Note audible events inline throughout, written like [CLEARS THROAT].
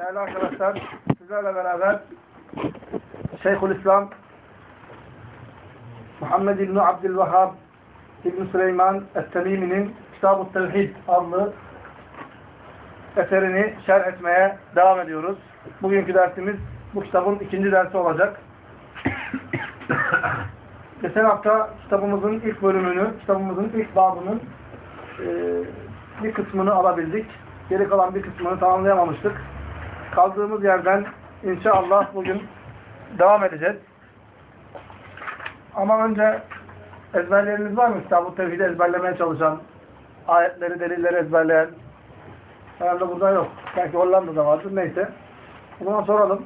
Değerli arkadaşlar, sizlerle beraber Şeyhülislam Muhammed İbni Abdülvahhab İbni Süleyman Es-Semimi'nin Kitab-ı Tevhid adlı eserini şerh etmeye devam ediyoruz. Bugünkü dersimiz bu kitabın ikinci dersi olacak. [COUGHS] Geçen hafta kitabımızın ilk bölümünü, kitabımızın ilk babının e, bir kısmını alabildik. Geri kalan bir kısmını tamamlayamamıştık. Kaldığımız yerden inşallah bugün devam edeceğiz. Ama önce ezberleriniz var mı? Kitab-ı Tevhid'i ezberlemeye çalışan, ayetleri, delilleri ezberleyen. Herhalde burada yok. Belki Hollanda'da vardır. Neyse. Zaman soralım.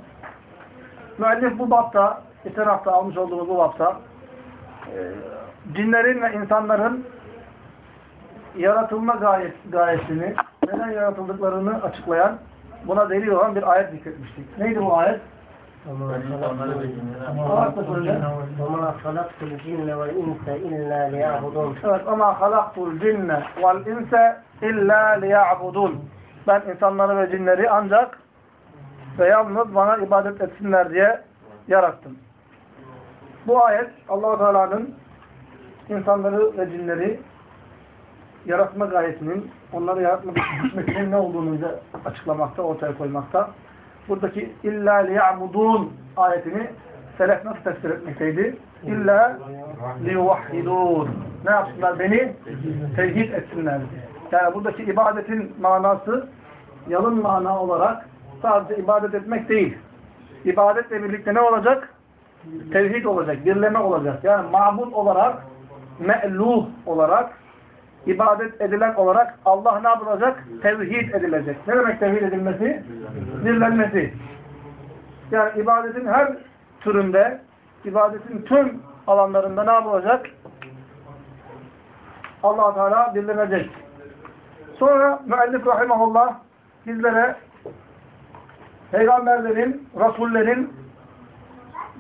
Müellif bu bapta, geçen hafta almış olduğumuz bu bapta e, cinlerin ve insanların yaratılma gayesini, neden yaratıldıklarını açıklayan, buna delil olan bir ayet zikretmiştik. Neydi bu ayet? Allah da söyle. وما خلقت الجن والإنس إلا ليعبدون Evet, ama halaktul cinne vel inse illa liya'budun. Ben insanları ve cinleri ancak ve yalnız bana ibadet etsinler diye yarattım. Bu ayet allah Teala'nın insanları ve cinleri yaratma gayesinin, onları yaratma hikmetinin ne olduğunu bize açıklamakta, ortaya koymakta. Buradaki illa liya'budun ayetini selef nasıl tefsir etmekteydi? İlla liyuvahhidun. Ne yapsınlar? Beni tevhid etsinler. Yani buradaki ibadetin manası yalın mana olarak sadece ibadet etmek değil. İbadetle birlikte ne olacak? Tevhid olacak, birleme olacak. Yani mabut olarak, me'luh olarak, ibadet edilen olarak Allah ne yapılacak? Tevhid edilecek. Ne demek tevhid edilmesi? Birlenmesi. Yani ibadetin her türünde, ibadetin tüm alanlarında ne yapılacak? allah Teala birlenecek. Sonra müellif rahimahullah bizlere peygamberlerin, rasullerin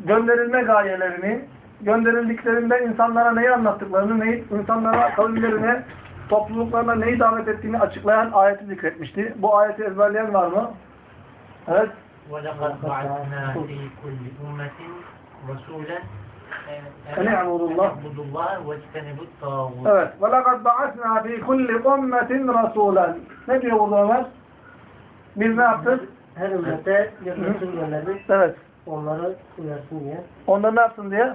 gönderilme gayelerini, gönderildiklerinde insanlara neyi anlattıklarını, neyi, insanlara, kavimlerine, topluluklarına neyi davet ettiğini açıklayan ayeti zikretmişti. Bu ayeti ezberleyen var mı? Evet. ولقد بعثنا في كل أمة رسولا أن اعبدوا الله. اعبدوا الله واجتنبوا الطاغوت Evet. وَلَقَدْ بَعَثْنَا ف۪ي كُلِّ اُمَّةٍ رَسُولًا Ne diyor burada Ömer? Biz ne yaptık? her ümmete bir Resul gönderdik. Evet. Onları uyarsın diye. Onlar ne yapsın diye?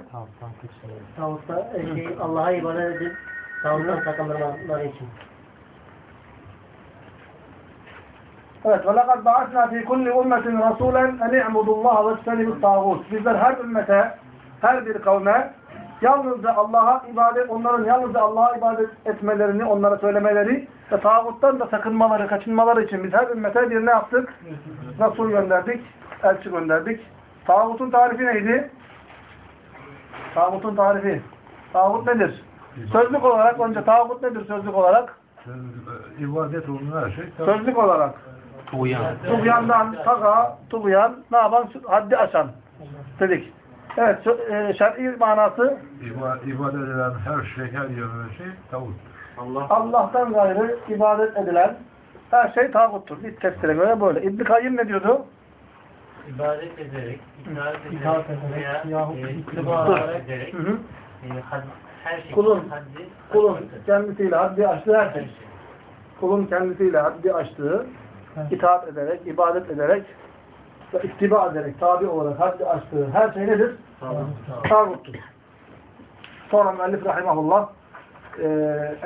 Tavukta e, şey, Allah'a ibadet edip tavuktan sakınmaları için. Evet. وَلَقَدْ بَعَثْنَا ف۪ي كُلِّ اُمَّةٍ رَسُولًا اَنْ اِعْبُدُوا اللّٰهَ وَاجْتَنِبُوا الطَّاغُوتِ Bizler her ümmete, her bir kavme yalnızca Allah'a ibadet, onların yalnızca Allah'a ibadet etmelerini, onlara söylemeleri ve tağuttan da sakınmaları, kaçınmaları için biz her ümmete bir ne yaptık? Resul gönderdik, elçi gönderdik. Tağutun tarifi neydi? Tağutun tarifi. Tağut nedir? Sözlük olarak önce tağut nedir sözlük olarak? İbadet olan her şey Sözlük olarak. Uyan. Tuğyandan, taga, tuğyan, ne yapan? Haddi aşan. Dedik. Evet, e, şer'i manası ibadet, edilen her şey, her yönü şey tavuk. Allah'tan gayrı ibadet edilen her şey tağuttur. Bir tefsire göre böyle. İbn-i Kayyim ne diyordu? İbadet ederek, itaat ederek, İtaat ederek veya yahut e, ederek. Hı hı. e, had, her şekilde Kulun, haddi kulun aşmaktır. kendisiyle haddi aştığı her Her şey. şey. Kulun kendisiyle haddi aştığı, itaat ederek, ibadet ederek ve ittiba ederek, tabi olarak haddi aştığı her şey nedir? Tamam. Tağuttur. Sonra müellif rahimahullah e,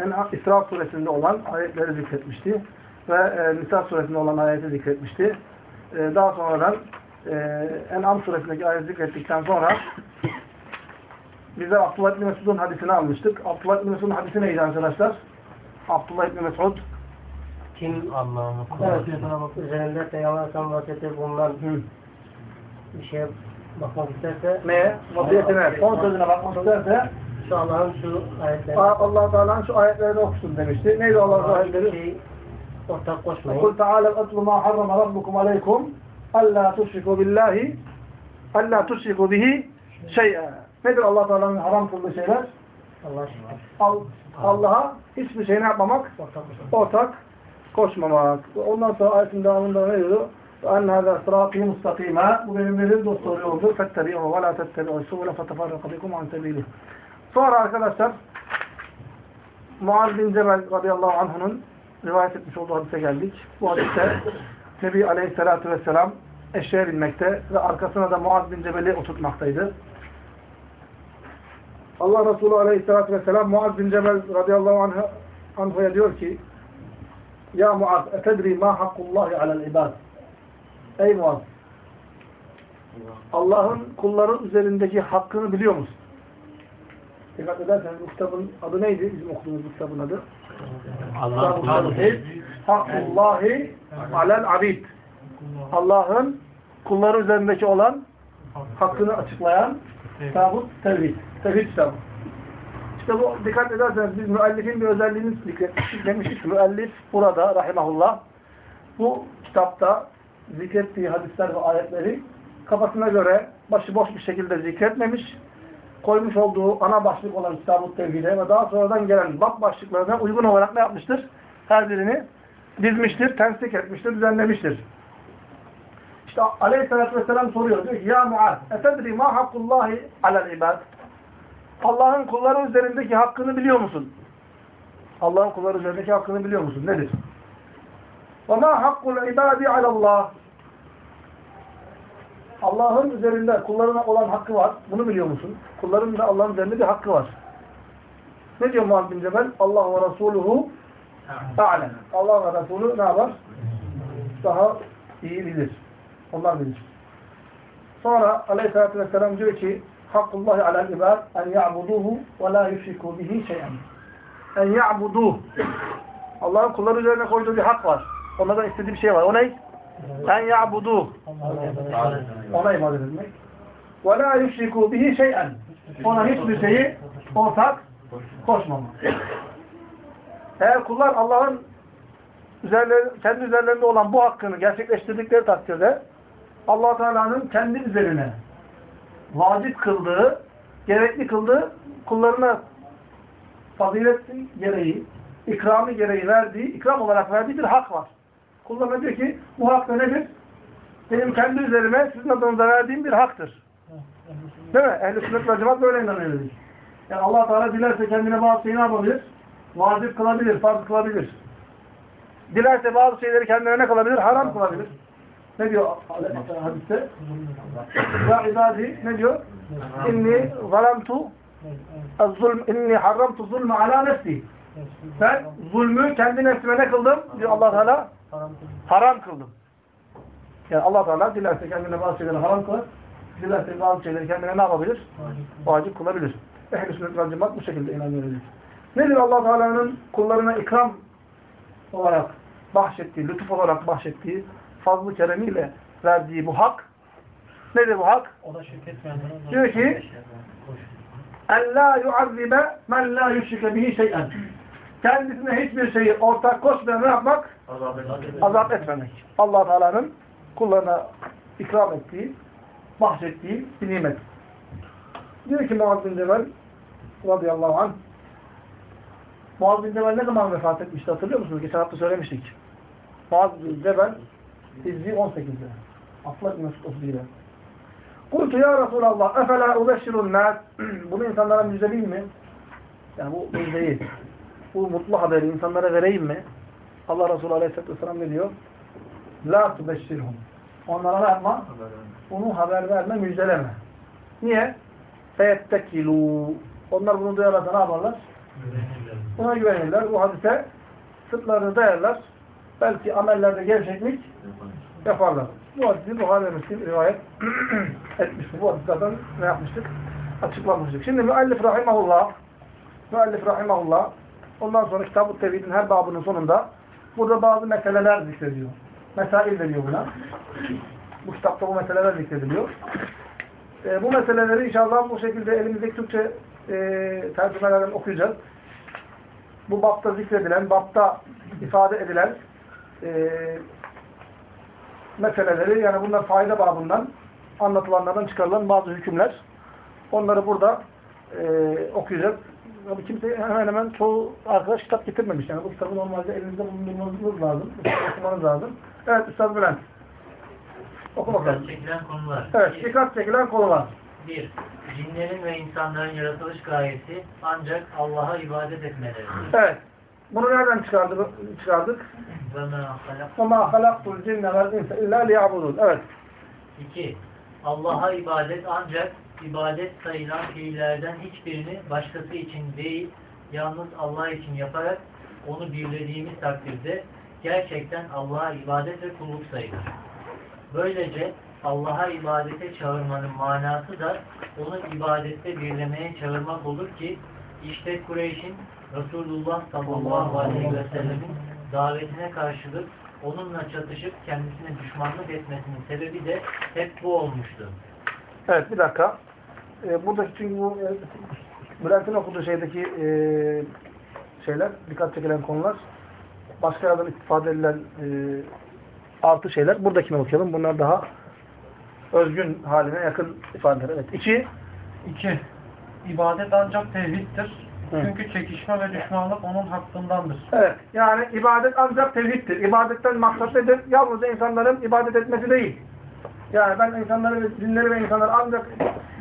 En'am İsra suresinde olan ayetleri zikretmişti. Ve e, Nisa suresinde olan ayeti zikretmişti. E, daha sonradan e, En'am suresindeki ayet zikrettikten sonra bize Abdullah İbni Mesud'un hadisini almıştık. Abdullah İbni Mesud'un hadisi neydi arkadaşlar? Abdullah İbni Mesud kim Allah'ını korksun? Evet, üzerinde peygamber vasiyeti bulunan bir şeye bakmak isterse neye? Vasiyetine, son sözüne bakmak isterse şu Allah'ın şu ayetleri Allah Teala'nın şu ayetlerini okusun demişti. Neydi Allah'ın Allah ayetleri? Şey, ortak koşmayın. Kul Teala etlu ma harrama rabbukum aleykum ألا تشركوا بالله ألا تشركوا به شيئا Nedir Allah Teala'nın haram kıldığı şeyler? Allah şükür. Al- Allah'a hiçbir şey ne yapmamak? Ortak koşmayın. Ortak koşmamak. Ondan sonra ayetin devamında ne diyor? وَاَنَّ هَذَا صِرَاطِي مُسْتَقِيمًا Bu benim nedir? Dost doğru yoldur. فَاتَّبِعُوا وَلَا تَتَّبِعُوا السُّبُلَ فَتَفَرَّقَ بِكُمْ عَنْ سَبِيلِهِ Sonra arkadaşlar Muaz bin Cebel radıyallahu anh'ın rivayet etmiş olduğu hadise geldik. Bu hadiste Nebi aleyhissalatu vesselam eşeğe binmekte ve arkasına da Muaz bin Cebel'i oturtmaktaydı. Allah Resulü aleyhissalatu vesselam Muaz bin Cebel radıyallahu anh, diyor ki Ya Muaz, etedri ma hakkullahi alel ibad. Ey Muaz, Allah'ın kulların üzerindeki hakkını biliyor musun? Dikkat ederseniz bu kitabın adı neydi? Bizim okuduğumuz kitabın adı. Allah kulları Hakkullahi alel abid. Allah'ın kulları üzerindeki olan hakkını açıklayan kitabı tevhid. Tevhid kitabı. İşte bu dikkat ederseniz biz müellifin bir özelliğini zikretmiştik. Müellif burada rahimahullah bu kitapta zikrettiği hadisler ve ayetleri kafasına göre başıboş bir şekilde zikretmemiş. Koymuş olduğu ana başlık olan Kitab-ı Tevhid'e ve daha sonradan gelen bab başlıklarına uygun olarak ne yapmıştır? Her birini dizmiştir, tensik etmiştir, düzenlemiştir. İşte aleyhissalatü vesselam soruyor. Diyor ki Ya Muaz, etedri ma hakkullahi alel ibad. Allah'ın kulları üzerindeki hakkını biliyor musun? Allah'ın kulları üzerindeki hakkını biliyor musun? Nedir? Ve ma hakkul ibadi alallah. Allah'ın üzerinde kullarına olan hakkı var. Bunu biliyor musun? Kulların da Allah'ın üzerinde bir hakkı var. Ne diyor Muhammed bin Cebel? Allah ve Resuluhu a'lem. Allah ve Resulü ne yapar? Daha iyi bilir. Onlar bilir. Sonra aleyhissalatü vesselam diyor ki Hakkullahi alel ibad en ya'buduhu ve la yüşriku bihi şeyen. En ya'buduhu. Allah'ın kulları üzerine koyduğu bir hak var. Onlardan istediği bir şey var. O ne? En ya'buduhu. Ona ibadet etmek. Ve la yüşriku bihi şeyen. Ona hiçbir şeyi ortak koşmamak. Eğer kullar Allah'ın üzerleri, kendi üzerlerinde olan bu hakkını gerçekleştirdikleri takdirde allah Teala'nın kendi üzerine vacip kıldığı, gerekli kıldığı kullarına fazilet gereği, ikramı gereği verdiği, ikram olarak verdiği bir hak var. Kullarına diyor ki bu hak da nedir? Benim kendi üzerime sizin adınıza verdiğim bir haktır. Değil mi? Ehl-i sünnet ve cemaat böyle inanıyor. Yani allah Teala dilerse kendine bazı şeyi ne yapabilir? Vacip kılabilir, farz kılabilir. Dilerse bazı şeyleri kendine ne kılabilir? Haram kılabilir. Ne diyor hadiste? Ya ibadi ne diyor? İnni zalamtu zulm inni harramtu zulme ala nefsi. Ben zulmü kendi nefsime ne kıldım? Diyor Allah Teala haram kıldım. Yani Allah Teala dilerse kendine bazı şeyleri haram kılar. Dilerse bazı şeyleri kendine ne yapabilir? Vacip kılabilir. Ehl-i sünnet vel bu şekilde inanıyoruz. Nedir Allah Teala'nın kullarına ikram olarak bahşettiği, lütuf olarak bahşettiği, fazlı keremiyle verdiği bu hak? Nedir bu hak? Diyor ki en la yuazzibe men la yüşrike bihi şey'en. Kendisine hiçbir şeyi ortak koşmayan ne yapmak? Azap etmemek. allah Teala'nın kullarına ikram ettiği, bahşettiği bir nimet. Diyor ki Muaz bin Cebel radıyallahu anh Muaz bin Cebel ne zaman vefat etmişti hatırlıyor musunuz? Geçen hafta söylemiştik. Muaz bin Cebel Hizri 18'de. Asla bin Mesut 31'de. Kultu ya Resulallah efela ubeşşirun nas [CLEARS THROAT] bunu insanlara müjdeleyeyim mi? Yani bu müjdeyi bu mutlu haberi insanlara vereyim mi? Allah Resulü Aleyhisselatü Vesselam ne diyor? La tubeşşirhum. Onlara ne yapma? Bunu haber verme, müjdeleme. Niye? Feyettekilû. Onlar bunu duyarlarsa ne yaparlar? Buna güvenirler. Bu hadise sırtlarını dayarlar. Belki amellerde gevşeklik yaparlar. Bu hadisi Buhari ve Müslim rivayet [CLEARS THROAT] etmiştir. Bu hadislerden ne yapmıştık? Açıklamıştık. Şimdi müellif rahimahullah müellif rahimahullah ondan sonra Kitab-ı Tevhid'in her babının sonunda burada bazı meseleler zikrediyor. Mesail veriyor buna. Bu kitapta bu meseleler zikrediliyor. E, bu meseleleri inşallah bu şekilde elimizdeki Türkçe e, tercümelerden okuyacağız. Bu bapta zikredilen, bapta ifade edilen e, meseleleri, yani bunlar fayda babından anlatılanlardan çıkarılan bazı hükümler. Onları burada e, okuyacağız. Tabii kimse hemen hemen çoğu arkadaş kitap getirmemiş. Yani bu kitabı normalde elinizde bulundurmanız lazım. Okumanız lazım. Evet Üstad Bülent. Oku bakalım. Dikkat çekilen konular. Evet, Bir, dikkat çekilen konular. bir, cinlerin ve insanların yaratılış gayesi ancak Allah'a ibadet etmeleridir. Evet. Bunu nereden çıkardık? çıkardık? Ve men halak- وَمَا خَلَقْتُ الْجِنَّ وَالْاِنْسَ اِلَّا لِيَعْبُدُونَ Evet. İki, Allah'a ibadet ancak ibadet sayılan fiillerden hiçbirini başkası için değil, yalnız Allah için yaparak onu birlediğimiz takdirde gerçekten Allah'a ibadet ve kulluk sayılır. Böylece Allah'a ibadete çağırmanın manası da onu ibadette birlemeye çağırmak olur ki işte Kureyş'in Resulullah sallallahu aleyhi ve sellemin davetine karşılık onunla çatışıp kendisine düşmanlık etmesinin sebebi de hep bu olmuştu. Evet bir dakika. Ee, buradaki çünkü bu e, Bülent'in okuduğu şeydeki e, şeyler, dikkat çekilen konular başka yerden istifade edilen e, artı şeyler. Buradakini okuyalım. Bunlar daha özgün haline yakın ifadeler. Evet. İki, 2. İbadet ancak tevhiddir. Çünkü çekişme ve düşmanlık onun hakkındandır. Evet. Yani ibadet ancak tevhiddir. İbadetten maksat nedir? Yalnızca insanların ibadet etmesi değil. Yani ben insanları ve cinleri ve insanları ancak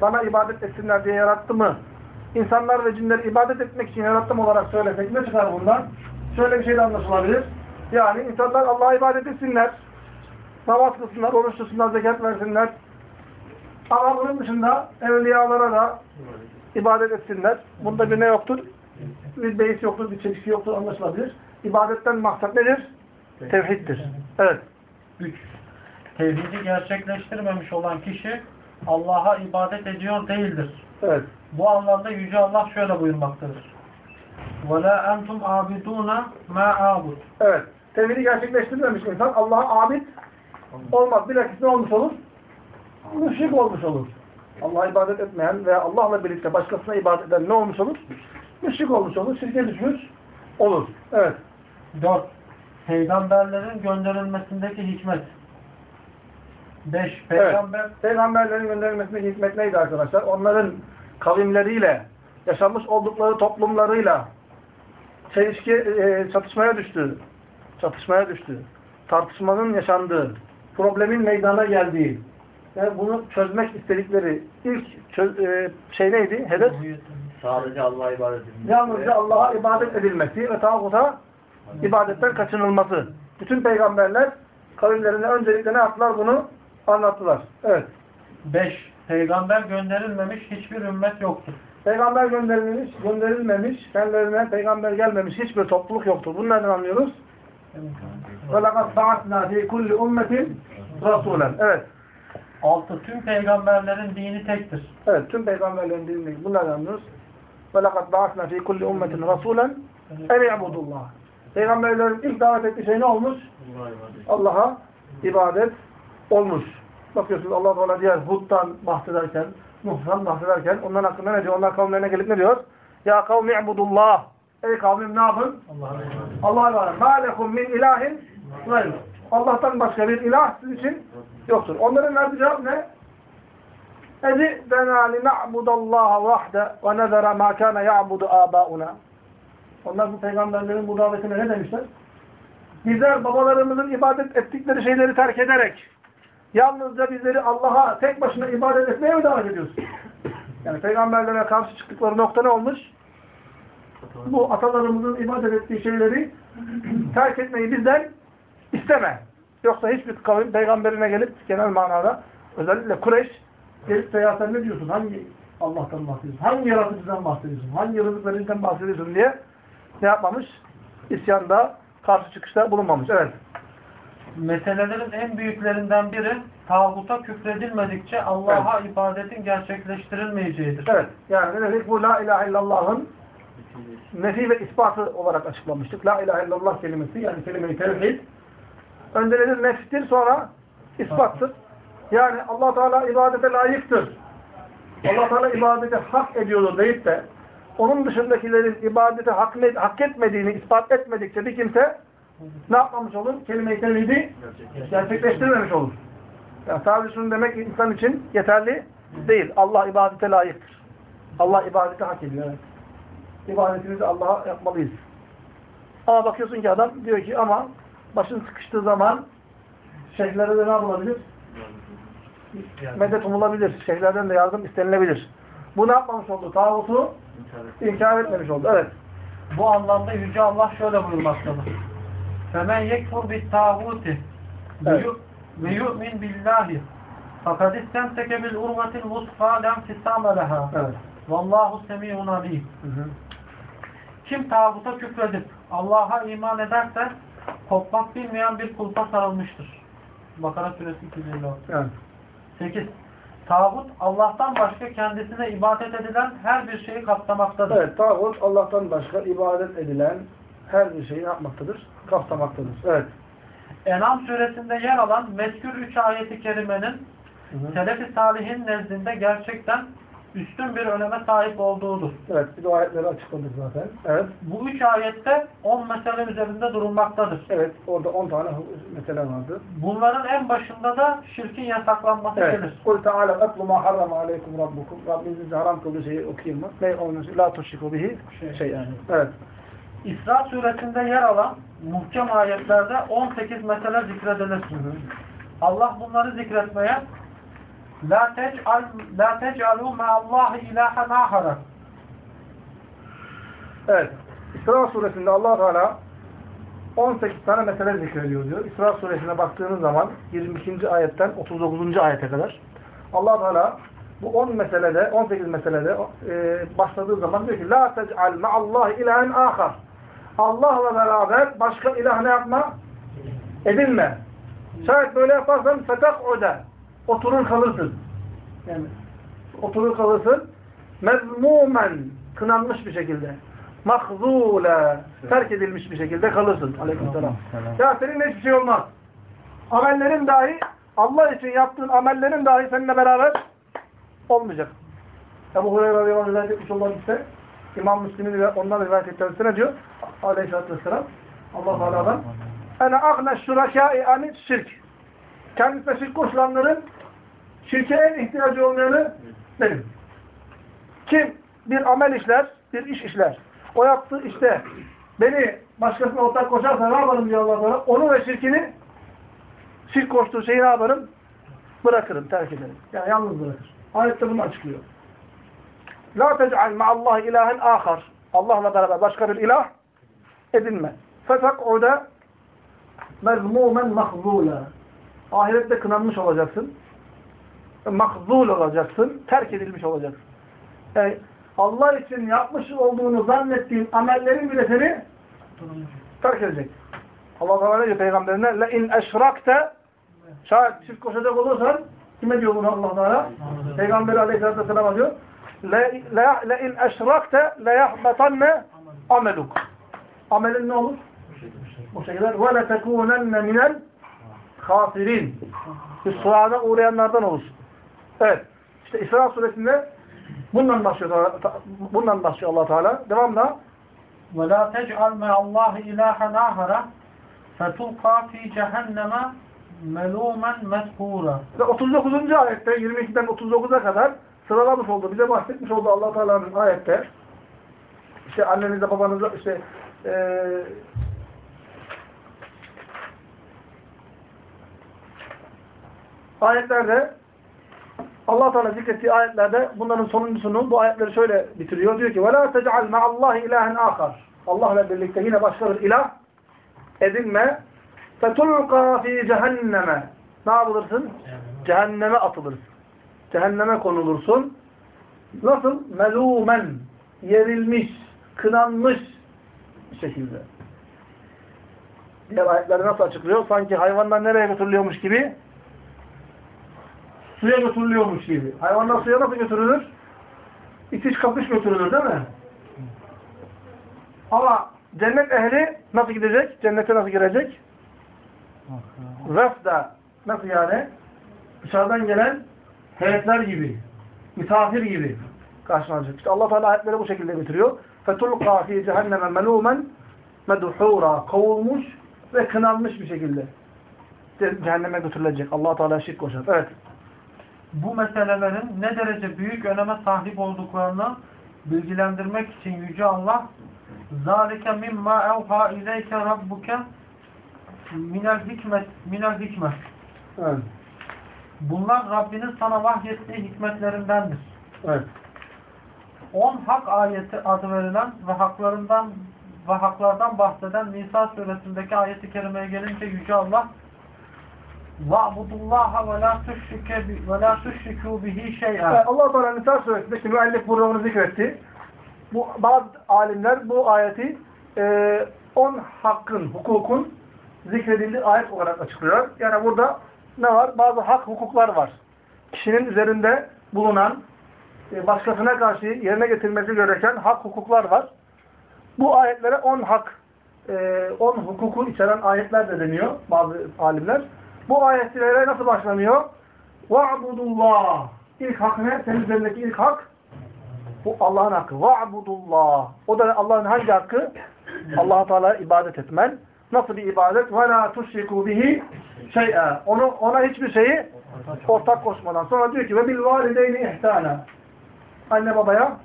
bana ibadet etsinler diye yarattı mı? İnsanlar ve cinleri ibadet etmek için yarattım olarak söylesek ne çıkar bundan? Şöyle bir şey de anlaşılabilir. Yani insanlar Allah'a ibadet etsinler. Namaz kılsınlar, oruç tutsunlar, zekat versinler. Ama bunun dışında evliyalara da ibadet etsinler. Bunda bir ne yoktur? Bir beis yoktur, bir çelişki yoktur anlaşılabilir. İbadetten maksat nedir? Tevhiddir. Evet. 3. Tevhidi gerçekleştirmemiş olan kişi Allah'a ibadet ediyor değildir. Evet. Bu anlamda Yüce Allah şöyle buyurmaktadır. وَلَا أَنْتُمْ عَابِدُونَ مَا عَابُدُ Evet. Tevhidi gerçekleştirmemiş insan Allah'a abid olmaz. Bilakis ne olmuş olur? Müşrik olmuş olur. Allah'a ibadet etmeyen veya Allah'la birlikte başkasına ibadet eden ne olmuş olur? Müşrik olmuş olur. Şirke düşmüş olur. Evet. 4. Peygamberlerin gönderilmesindeki hikmet. 5. Peygamber Evet. Peygamberlerin gönderilmesindeki hikmet neydi arkadaşlar? Onların kavimleriyle, yaşamış oldukları toplumlarıyla çelişki, e, çatışmaya düştü. Çatışmaya düştü. Tartışmanın yaşandığı, problemin meydana geldiği, yani bunu çözmek istedikleri ilk çö- e, şey neydi? Hedef? Sadece Allah'a ibadet edilmesi. Yalnızca Allah'a ibadet edilmesi ve tağuta ibadetten kaçınılması. Bütün peygamberler kavimlerine öncelikle ne yaptılar? Bunu anlattılar. Evet. 5. Peygamber gönderilmemiş hiçbir ümmet yoktur. Peygamber gönderilmemiş, gönderilmemiş, kendilerine peygamber gelmemiş hiçbir topluluk yoktur. Bunu nereden anlıyoruz? وَلَقَدْ بَعَثْنَا ف۪ي كُلِّ اُمَّةٍ رَسُولًا Evet. 6. Tüm peygamberlerin dini tektir. Evet, tüm peygamberlerin dinini bunlardan anlıyoruz. وَلَقَدْ بَعَثْنَا ف۪ي كُلِّ اُمَّةٍ رَسُولًا اَنْ يَعْبُدُ اللّٰهِ Peygamberlerin ilk davet ettiği şey ne olmuş? Allah'a ibadet olmuş. Bakıyorsunuz Allah Teala diğer Hud'dan bahsederken, Nuh'tan bahsederken onların hakkında ne diyor? Onlar kavimlerine gelip ne diyor? Ya kavmi ibudullah. Ey kavmim ne yapın? Allah'a ibadet. Ma lekum min ilahin gayru. Allah'tan başka bir ilah sizin için yoktur. Onların verdiği cevap ne? اَذِئْدَنَا لِنَعْبُدَ اللّٰهَ وَحْدَ وَنَذَرَ مَا كَانَ يَعْبُدُ آبَاؤُنَا Onlar bu peygamberlerin bu davetine ne demişler? Bizler babalarımızın ibadet ettikleri şeyleri terk ederek yalnızca bizleri Allah'a tek başına ibadet etmeye mi davet ediyorsun? Yani peygamberlere karşı çıktıkları nokta ne olmuş? Bu atalarımızın ibadet ettiği şeyleri terk etmeyi bizden isteme. Yoksa hiçbir kavim peygamberine gelip genel manada özellikle Kureyş gelip de ya sen ne diyorsun? Hangi Allah'tan bahsediyorsun? Hangi yaratıcıdan bahsediyorsun? Hangi vericinden bahsediyorsun diye ne yapmamış? İsyanda, karşı çıkışta bulunmamış. Evet. Meselelerin en büyüklerinden biri tağuta küfredilmedikçe Allah'a ibadetin gerçekleştirilmeyeceğidir. Evet. Yani ne dedik? Bu la ilahe illallah'ın nefi ve ispatı olarak açıklamıştık. La ilahe illallah kelimesi yani kelime-i tevhid. Önce nedir? Nefstir sonra ispattır. Yani allah Teala ibadete layıktır. allah Teala ibadete hak ediyordur deyip de onun dışındakilerin ibadete hak, hak etmediğini ispat etmedikçe bir kimse ne yapmamış olur? Kelime-i tevhidi gerçekleştirmemiş olur. Yani sadece şunu demek insan için yeterli değil. Allah ibadete layıktır. Allah ibadete hak ediyor. Evet. İbadetimizi Allah'a yapmalıyız. Ama bakıyorsun ki adam diyor ki ama başın sıkıştığı zaman şeyhlere de ne yapılabilir? medet umulabilir. Şeyhlerden de yardım istenilebilir. Bu ne yapmamış oldu? Tağutu inkar etmemiş oldu. Evet. Bu anlamda Yüce Allah şöyle buyurmaktadır. فَمَنْ يَكْفُرْ بِالْتَاغُوتِ Evet. ve yu'min billahi fakat istemseke bil urvetil vusfa lem fisame leha Evet. vallahu semiyun alim Hı hı. kim tağuta küfredip Allah'a iman ederse kopmak bilmeyen bir kulpa sarılmıştır Bakara suresi 256 Evet. 8 Tağut Allah'tan başka kendisine ibadet edilen her bir şeyi kapsamaktadır. Evet, tağut Allah'tan başka ibadet edilen her bir şeyi yapmaktadır? Kapsamaktadır. Evet. En'am suresinde yer alan mezkür 3 ayeti kerimenin. Selefi Salihin nezdinde gerçekten üstün bir öneme sahip olduğudur. Evet, de o ayetleri açıkladık zaten. Evet. Bu üç ayette 10 mesele üzerinde durulmaktadır. Evet, orada 10 tane mesele vardı. Bunların en başında da şirkin yasaklanması Evet. gelir. Kul Teala etlu ma harrama aleykum rabbukum. Rabbinizin size haram kıldığı şeyi okuyayım mı? Ne onun la tuşriku bihi şey yani. Evet. İsra suresinde yer alan muhkem ayetlerde 18 mesele zikredilir. Allah bunları zikretmeye La tec'al la tec'alu ma'allahi ilahen ahara. Evet. İsra suresinde Allah Teala 18 tane mesele zikrediyor diyor. İsra suresine baktığınız zaman 22. ayetten 39. ayete kadar Allah Teala bu 10 meselede, 18 meselede e, başladığı zaman diyor ki La tec'al ma'allahi ilahen ahar. Allah'la beraber başka ilah ne yapma? Edinme. Şayet böyle yaparsan fetak'ude. Oturur kalırsın. Yani oturur kalırsın. Mezmumen. Kınanmış bir şekilde. Mahzule. Terk edilmiş bir şekilde kalırsın. Aleykümselam. Ya seninle hiçbir şey olmaz. Amellerin dahi Allah için yaptığın amellerin dahi seninle beraber olmayacak. Ebu Hureyre radıyallahu anh rivayet etmiş olan ise İmam Müslim'in ve ondan rivayet ettiğinde diyor? Aleyhisselatü vesselam Allah Teala'dan Ene agne şurakâi anit şirk. Kendisine şirk koşulanların şirke en ihtiyacı olmayanı benim. Kim bir amel işler, bir iş işler. O yaptığı işte beni başkasına ortak koşarsa ne yaparım diyor Allah Teala. Onu ve şirkini şirk koştuğu şeyi ne yaparım? Bırakırım, terk ederim. Yani yalnız bırakır. Ayette bunu açıklıyor. La tec'al ma'allahi ilahen ahar. Allah'la beraber başka bir ilah edinme. Fetak'uda mezmumen mahzula. Ahirette kınanmış olacaksın. Mahzul olacaksın. Terk edilmiş olacaksın. Yani Allah için yapmış olduğunu zannettiğin amellerin bile seni terk edecek. Allah Teala diyor peygamberine? Le in eşrakte şayet şirk koşacak olursan kime diyor bunu Allah Teala? Peygamberi Aleyhisselatü Vesselam diyor. Le in eşrakte le yahbetanne ameluk. Amelin ne olur? Bu şekilde ve le tekunenne minel hasirin. Hüsrana uğrayanlardan olur. Evet. İşte İsra suresinde bundan başlıyor, bundan başlıyor Allah Teala. Devamla وَلَا تَجْعَلْ مَعَ اللّٰهِ اِلَٰهًا آخَرَ فَتُلْقَى ف۪ي جَهَنَّمَ مَلُومًا مَدْحُورًا ve 39. ayette 22'den 39'a kadar sıralamış oldu. Bize bahsetmiş oldu Allah Teala'nın ayette. İşte annenize babanıza işte eee ayetlerde Allah Teala zikrettiği ayetlerde bunların sonuncusunu bu ayetleri şöyle bitiriyor. Diyor ki: "Ve tec'al ma'allahi ilahen ahar." Allah'la birlikte yine başka bir ilah edinme. Fetulqa fi cehenneme. Ne yapılırsın? Cehenneme atılırsın. Cehenneme konulursun. Nasıl? Melumen. Yerilmiş, kınanmış şekilde. Diğer ayetleri nasıl açıklıyor? Sanki hayvanlar nereye götürülüyormuş gibi? Suya götürülüyormuş gibi. Hayvanlar suya nasıl götürülür? İtiş kapış götürülür değil mi? Ama cennet ehli nasıl gidecek? Cennete nasıl girecek? Vefda. Nasıl yani? Dışarıdan gelen heyetler gibi. Misafir gibi karşılanacak. İşte Allah Teala ayetleri bu şekilde bitiriyor. فَتُلْقَى ف۪ي جَهَنَّمَ مَلُومًا مَدُحُورًا Kovulmuş ve kınanmış bir şekilde cehenneme götürülecek. Allah Teala şirk koşar. Evet. Bu meselelerin ne derece büyük öneme sahip olduklarını bilgilendirmek için Yüce Allah ذَٰلِكَ مِمَّا اَوْحَا اِلَيْكَ رَبُّكَ minel hikmet minel hikmet evet. Bunlar Rabbinin sana vahyettiği hikmetlerindendir. Evet. 10 hak ayeti adı verilen ve haklarından ve haklardan bahseden Nisa suresindeki ayeti kerimeye gelince Yüce Allah وَعْبُدُ ve la تُشْرِكُوا bi- ve la تُشْرِكُوا bihi şey'a. Evet, Allah Teala Nisa suresinde şimdi müellif burada onu zikretti. Bu, bazı alimler bu ayeti 10 hakkın, hukukun zikredildiği ayet olarak açıklıyor. Yani burada ne var? Bazı hak hukuklar var. Kişinin üzerinde bulunan e, başkasına karşı yerine getirmesi gereken hak hukuklar var. Bu ayetlere 10 hak, 10 hukuku içeren ayetler de deniyor bazı alimler. Bu ayetlere nasıl başlanıyor? Va'budullah. İlk hak ne? Senin üzerindeki ilk hak bu Allah'ın hakkı. Va'budullah. O da Allah'ın hangi hakkı? Allah Teala ibadet etmen. Nasıl bir ibadet? Ve la tuşriku bihi. Onu ona hiçbir şeyi ortak koşmadan. Sonra diyor ki ve bil valideyni ihsana. Anne babaya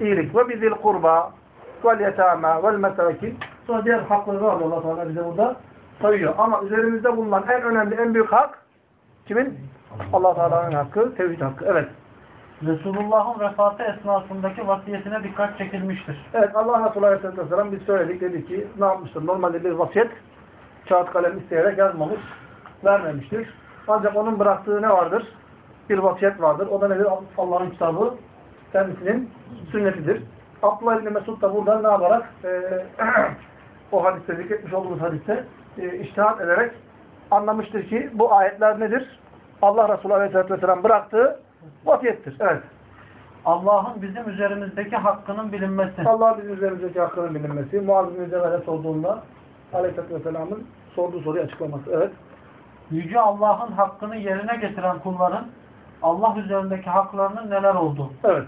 iyilik ve bizil kurba vel yetama vel mesakin. Sonra diğer hakları var Allah Teala bize burada sayıyor. Ama üzerimizde bulunan en önemli, en büyük hak kimin? Allah Teala'nın hakkı, tevhid hakkı. Evet. Resulullah'ın vefatı esnasındaki vasiyetine dikkat çekilmiştir. Evet Allah Resulü Aleyhisselatü Vesselam biz söyledik dedi ki ne yapmıştır? Normalde bir vasiyet kağıt kalem isteyerek yazmamış, vermemiştir. Ancak onun bıraktığı ne vardır? Bir vasiyet vardır. O da nedir? Allah'ın kitabı kendisinin sünnetidir. Abdullah İbni Mesud da burada ne yaparak e, [CLEARS THROAT] o hadiste zikretmiş olduğumuz hadiste e, iştihat ederek anlamıştır ki bu ayetler nedir? Allah Resulü Aleyhisselatü Vesselam bıraktığı vasiyettir. Evet. Allah'ın bizim üzerimizdeki hakkının bilinmesi. Allah bizim üzerimizdeki hakkının bilinmesi. Muaz bin Cebel'e sorduğunda Aleyhisselatü Vesselam'ın sorduğu soruyu açıklaması. Evet. Yüce Allah'ın hakkını yerine getiren kulların Allah üzerindeki haklarının neler olduğu. Evet.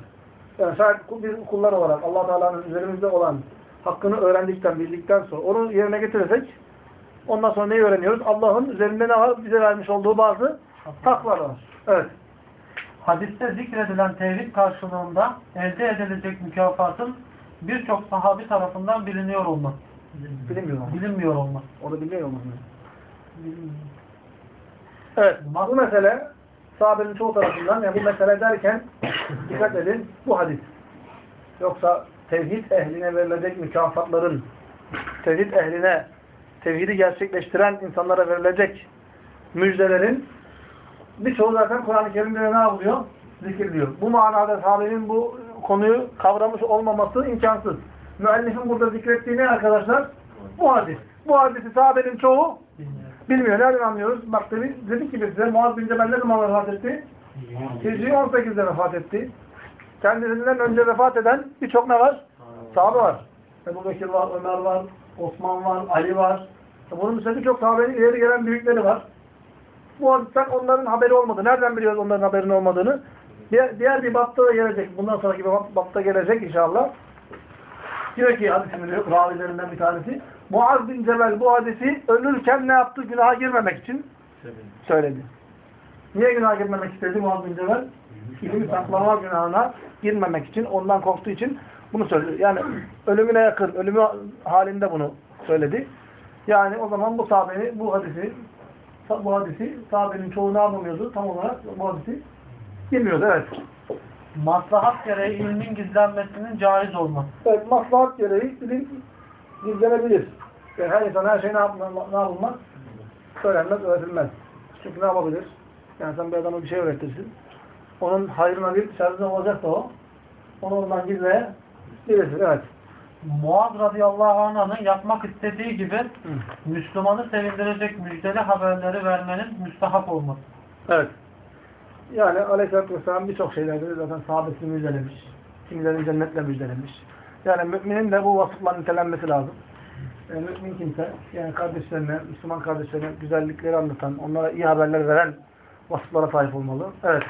Yani şayet biz kullar olarak allah Teala'nın üzerimizde olan hakkını öğrendikten, bildikten sonra onu yerine getirirsek ondan sonra neyi öğreniyoruz? Allah'ın üzerinde ne var? Bize vermiş olduğu bazı haklar var. Evet. Hadiste zikredilen tevhid karşılığında elde edilecek mükafatın birçok sahabi tarafından biliniyor olması. Bilinmiyor ama. Bilinmiyor olması. O da bilmiyor olması. Evet. Bu mesele sahabenin çoğu tarafından yani bu mesele derken dikkat edin bu hadis. Yoksa tevhid ehline verilecek mükafatların tevhid ehline tevhidi gerçekleştiren insanlara verilecek müjdelerin birçoğu zaten Kur'an-ı Kerim'de ne yapılıyor? Zikirliyor. Bu manada sahabenin bu konuyu kavramış olmaması imkansız. Müellifin burada zikrettiği ne arkadaşlar? Bu hadis. Bu hadisi sahabenin çoğu bilmiyor. Nereden anlıyoruz? Bak dedi, dedik ki size Muaz bin Cebel ne zaman vefat etti? Hicri 18'de vefat etti. Kendisinden önce vefat eden birçok ne var? Sahabe var. Ebu Bekir var, Ömer var, Osman var, Ali var. Bunun dışında birçok sahabenin ileri gelen büyükleri var. Bu hadisten onların haberi olmadı. Nereden biliyoruz onların haberinin olmadığını? Diğer, diğer bir bapta da gelecek. Bundan sonraki bir bapta gelecek inşallah. Diyor ki hadisin ravilerinden bir tanesi. Muaz bin Cebel bu hadisi ölürken ne yaptı? Günaha girmemek için söyledi. Niye günaha girmemek istedi Muaz bin Cebel? İlmi saklama günahına girmemek için, ondan korktuğu için bunu söyledi. Yani ölümüne yakın, ölümü halinde bunu söyledi. Yani o zaman bu sahabeni, bu hadisi, bu hadisi sahabenin çoğu ne yapamıyordu? Tam olarak bu hadisi bilmiyordu. Evet. Maslahat gereği ilmin gizlenmesinin caiz olması. Evet, maslahat gereği ilim gizlenebilir. Yani her insan her şey ne, yapma, ne yapılmaz? Söylenmez, öğretilmez. Çünkü ne yapabilir? Yani sen bir adama bir şey öğretirsin. Onun hayrına bir şerrine olacak da o. Onu ondan gizleye. Evet. Muaz radıyallahu anh'ın yapmak istediği gibi Müslümanı sevindirecek müjdeli haberleri vermenin müstahap olması. Evet. Yani Aleyhisselatü Vesselam birçok şeylerde zaten sahabesini müjdelemiş. Kimilerini cennetle müjdelemiş. Yani müminin de bu vasıfla nitelenmesi lazım. Yani mümin kimse, yani kardeşlerine, Müslüman kardeşlerine güzellikleri anlatan, onlara iyi haberler veren vasıflara sahip olmalı. Evet.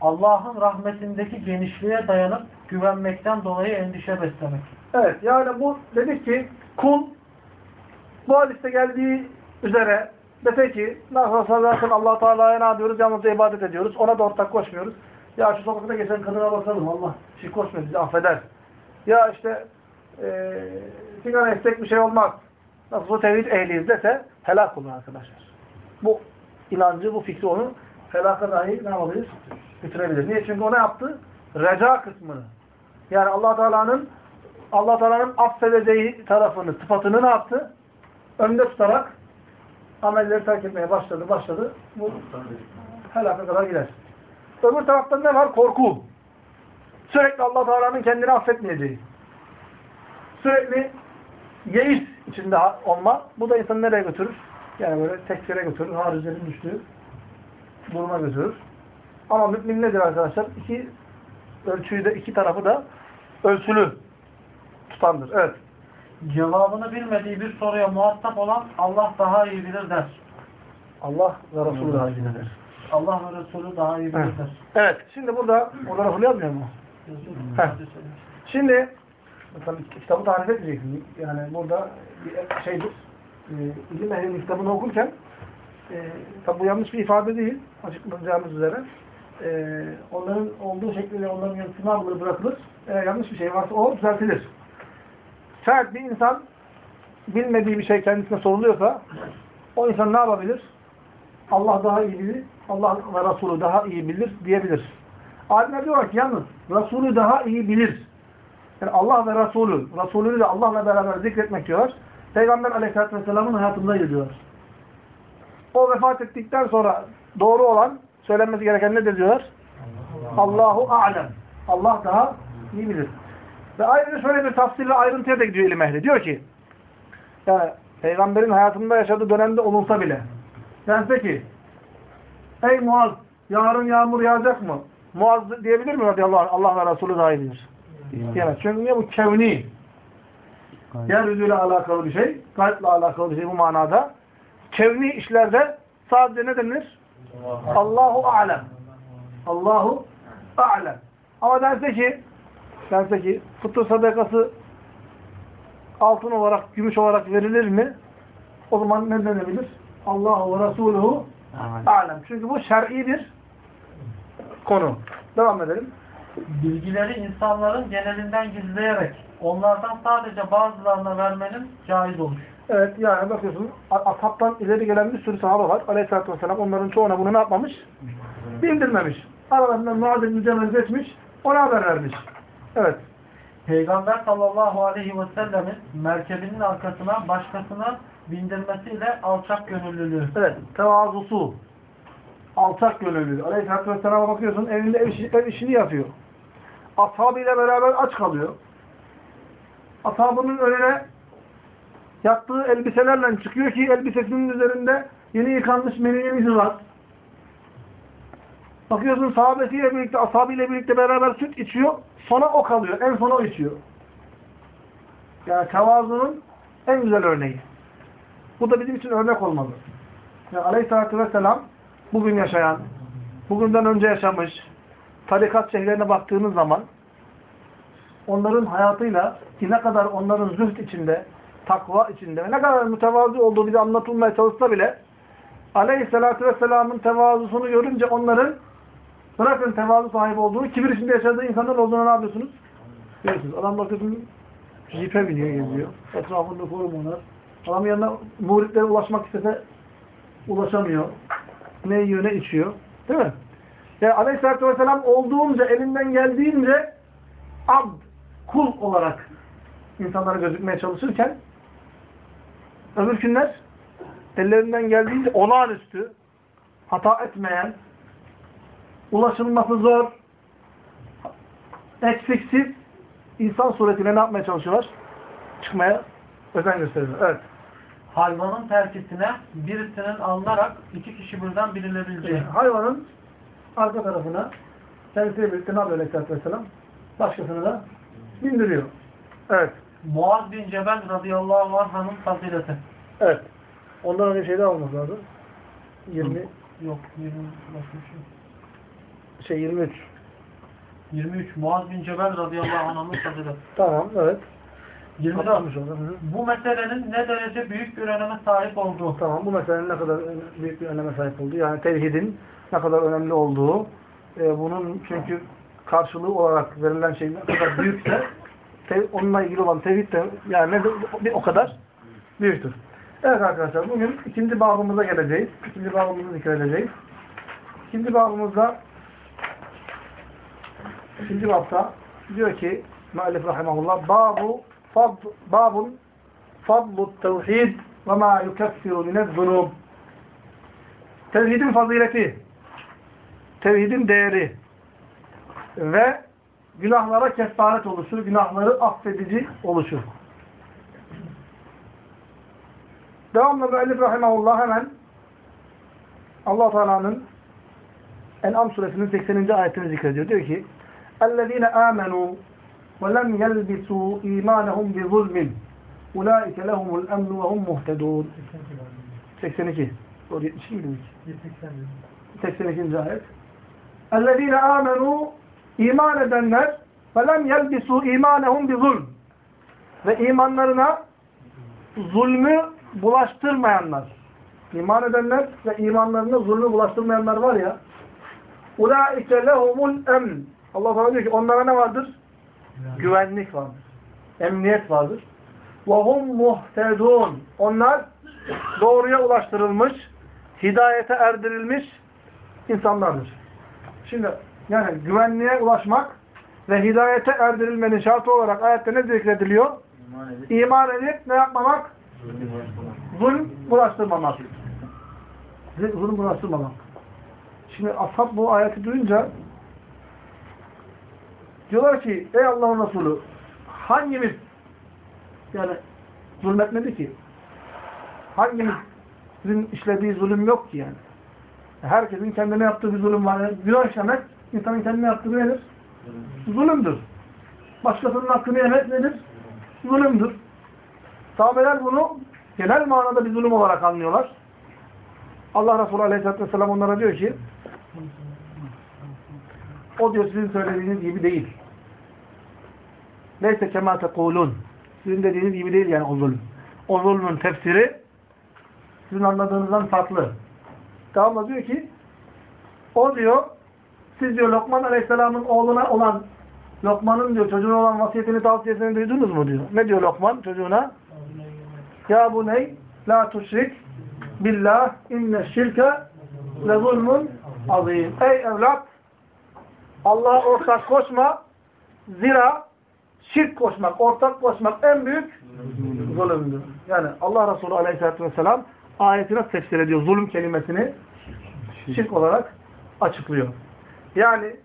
Allah'ın rahmetindeki genişliğe dayanıp güvenmekten dolayı endişe beslemek. Evet, yani bu dedik ki kul bu hadiste geldiği üzere dese ki nasıl allah Teala'ya ne yapıyoruz? Yalnızca ibadet ediyoruz. Ona da ortak koşmuyoruz. Ya şu sokakta geçen kadına basalım. Allah şey koşmuyor bizi affeder. Ya işte e, sigara istek bir şey olmaz. Nasıl bu tevhid ehliyiz dese helak olur arkadaşlar. Bu inancı, bu fikri onu helaka dahi ne yapabilir? Bitirebilir. Niye? Çünkü o ne yaptı? Reca kısmını. Yani allah Teala'nın allah Teala'nın affedeceği tarafını, sıfatını ne yaptı? Önde tutarak amelleri terk etmeye başladı, başladı. Bu helaka kadar gider. Öbür taraftan ne var? Korku. Sürekli allah Teala'nın kendini affetmeyeceği. Sürekli yeis içinde olma. Bu da insanı nereye götürür? Yani böyle tekfire götürür. Haricilerin düştüğü duruma götürür. Ama mümin nedir arkadaşlar? İki ölçüyü de iki tarafı da ölçülü tutandır. Evet. Cevabını bilmediği bir soruya muhatap olan Allah daha iyi bilir der. Allah ve Resulü daha iyi bilir. Allah ve Resulü daha iyi bilir Evet. der. Evet. Şimdi burada orada Resulü yazmıyor mu? Heh. Şimdi mesela kitabı tarif etmeyeceksin. Yani burada bir şeydir. E, ilim ehlinin kitabını okurken e, tabi bu yanlış bir ifade değil. Açıklayacağımız üzere. E, onların olduğu şekliyle onların yanıtını alınır, bırakılır. Eğer yanlış bir şey varsa o düzeltilir. Şayet bir insan bilmediği bir şey kendisine soruluyorsa o insan ne yapabilir? Allah daha iyi bilir, Allah ve Resulü daha iyi bilir diyebilir. Alimler diyorlar ki yalnız Resulü daha iyi bilir. Yani Allah ve Resulü, Resulünü de Allah'la beraber zikretmek diyorlar. Peygamber aleyhissalatü vesselamın hayatında diyorlar. O vefat ettikten sonra doğru olan, söylenmesi gereken nedir diyorlar? Allahu alem. Allah daha iyi bilir. Ve ayrıca şöyle bir tafsir ve ayrıntıya da gidiyor ilim ehli. Diyor ki, yani Peygamberin hayatında yaşadığı dönemde olunsa bile, dense ki, ey Muaz, yarın yağmur yağacak mı? Muaz diyebilir mi radıyallahu anh? Allah ve Resulü daha iyi bilir. Diyemez. Çünkü niye bu kevni? Yeryüzüyle alakalı bir şey, kalple alakalı bir şey bu manada. Kevni işlerde sadece ne denir? Allahu alem. Allahu alem. Ama dense ki dense ki fıtır sadakası altın olarak, gümüş olarak verilir mi? O zaman ne denebilir? Allahu ve Resuluhu alem. Çünkü bu şer'i bir konu. Devam edelim. Bilgileri insanların genelinden gizleyerek onlardan sadece bazılarına vermenin caiz olur. Evet yani bakıyorsun ashabtan ileri gelen bir sürü sahabe var. Aleyhisselatü Vesselam onların çoğuna bunu ne yapmamış? Bildirmemiş. Aralarından Muad ibn Cemel seçmiş. Ona haber vermiş. Evet. Peygamber sallallahu aleyhi ve sellemin merkebinin arkasına başkasına bindirmesiyle alçak gönüllülüğü. Evet. Tevazusu. Alçak gönüllü. Aleyhisselatü Vesselam'a bakıyorsun evinde ev, işi- ev işini yapıyor. Ashabıyla beraber aç kalıyor. Ashabının önüne yattığı elbiselerle çıkıyor ki elbisesinin üzerinde yeni yıkanmış meninin izi var. Bakıyorsun sahabesiyle birlikte, ashabıyla birlikte beraber süt içiyor. Sonra o kalıyor. En sona o içiyor. Yani tevazunun en güzel örneği. Bu da bizim için örnek olmalı. Yani Aleyhisselatü Vesselam bugün yaşayan, bugünden önce yaşamış, tarikat şeyhlerine baktığınız zaman onların hayatıyla ne kadar onların zühd içinde, takva içinde ne kadar mütevazı olduğu bize anlatılmaya çalışsa bile Aleyhisselatü Vesselam'ın tevazusunu görünce onların bırakın tevazu sahibi olduğunu, kibir içinde yaşadığı insanlar olduğunu ne yapıyorsunuz? Görüyorsunuz. Adam bakıyorsun jipe biniyor, geziyor. Etrafında korumalar. Adamın yanına muhritlere ulaşmak istese ulaşamıyor. Ne yiyor, ne içiyor. Değil mi? Yani Aleyhisselatü Vesselam olduğunca, elinden geldiğince abd, kul olarak insanlara gözükmeye çalışırken öbür günler ellerinden geldiğince olağanüstü, hata etmeyen, ulaşılması zor, eksiksiz insan suretiyle ne yapmaya çalışıyorlar? Çıkmaya özen gösteriyorlar. Evet. Hayvanın terkisine birisinin alınarak iki kişi birden binilebileceği. Hayvanın arka tarafına kendisiyle birlikte ne yapıyor Aleyhisselatü Vesselam? Başkasını da bindiriyor. Evet. Muaz bin Cebel radıyallahu anh'ın fazileti. Evet. Ondan önce şeyde olması lazım. 20, Yok, 20 başka bir şey. şey 23. 23. Muaz bin Cebel radıyallahu anh'ın fazileti. Tamam, evet. 24. Atlamış orada. Hı hı. Bu meselenin ne derece büyük bir öneme sahip olduğu. Tamam, bu meselenin ne kadar büyük bir öneme sahip olduğu, yani tevhidin ne kadar önemli olduğu, e, bunun çünkü karşılığı olarak verilen şey ne kadar büyükse, onunla ilgili olan tevhid de yani ne- bir o kadar büyüktür. Evet arkadaşlar, bugün ikinci babımıza geleceğiz. İkinci babımızı zikredeceğiz. ikinci babımızda ikinci babda diyor ki müellif rahimahullah babu fad, babun fadlu tevhid ve ma yukeffiru minez-zunub Tevhidin fazileti, tevhidin değeri ve günahlara kefaret oluşur, günahları affedici oluşur. Devamlı müellif rahimahullah hemen allah Teala'nın En'am suresinin 80. ayetini zikrediyor. Diyor ki اَلَّذ۪ينَ آمَنُوا وَلَمْ يَلْبِسُوا اِيمَانَهُمْ بِظُلْمٍ اُولَٰئِكَ لَهُمُ الْاَمْنُ وَهُمْ مُهْتَدُونَ 82. Doğru 72 miydi? 82. ayet. اَلَّذ۪ينَ آمَنُوا iman edenler فَلَمْ يَلْبِسُوا اِيمَانَهُمْ بِظُلْمٍ Ve imanlarına zulmü bulaştırmayanlar. İman edenler ve imanlarına zulmü bulaştırmayanlar var ya اُولَٰئِكَ لَهُمُ الْاَمْنِ Allah Teala diyor ki onlara ne vardır? Güvenlik vardır. Emniyet vardır. وَهُمْ مُهْتَدُونَ Onlar doğruya ulaştırılmış, hidayete erdirilmiş insanlardır. Şimdi yani güvenliğe ulaşmak ve hidayete erdirilmenin şartı olarak ayette ne zikrediliyor? İman edip İman edip ne yapmamak? zulüm bulaştırmamak. Zulm bulaştırmamak. Şimdi ashab bu ayeti duyunca diyorlar ki ey Allah'ın Resulü hangimiz yani zulmetmedi ki? Hangimizin işlediği zulüm yok ki yani? Herkesin kendine yaptığı bir zulüm var. Yani günah işlemek insanın kendine yaptığı nedir? Zulümdür. Başkasının hakkını yemek nedir? Zulümdür. Sahabeler bunu genel manada bir zulüm olarak anlıyorlar. Allah Resulü Aleyhisselatü Vesselam onlara diyor ki o diyor sizin söylediğiniz gibi değil. Neyse kema tekulun. Sizin dediğiniz gibi değil yani o zulüm. O zulmün tefsiri sizin anladığınızdan farklı. Tamam diyor ki o diyor siz diyor Lokman Aleyhisselam'ın oğluna olan Lokman'ın diyor çocuğuna olan vasiyetini tavsiyesini duydunuz mu diyor. Ne diyor Lokman çocuğuna? Ya buney la tuşrik billah inne şirke le zulmun azim. Ey evlat Allah'a ortak koşma zira şirk koşmak, ortak koşmak en büyük zulümdür. Yani Allah Resulü Aleyhisselatü Vesselam ayeti nasıl tefsir ediyor? Zulüm kelimesini şirk olarak açıklıyor. Yani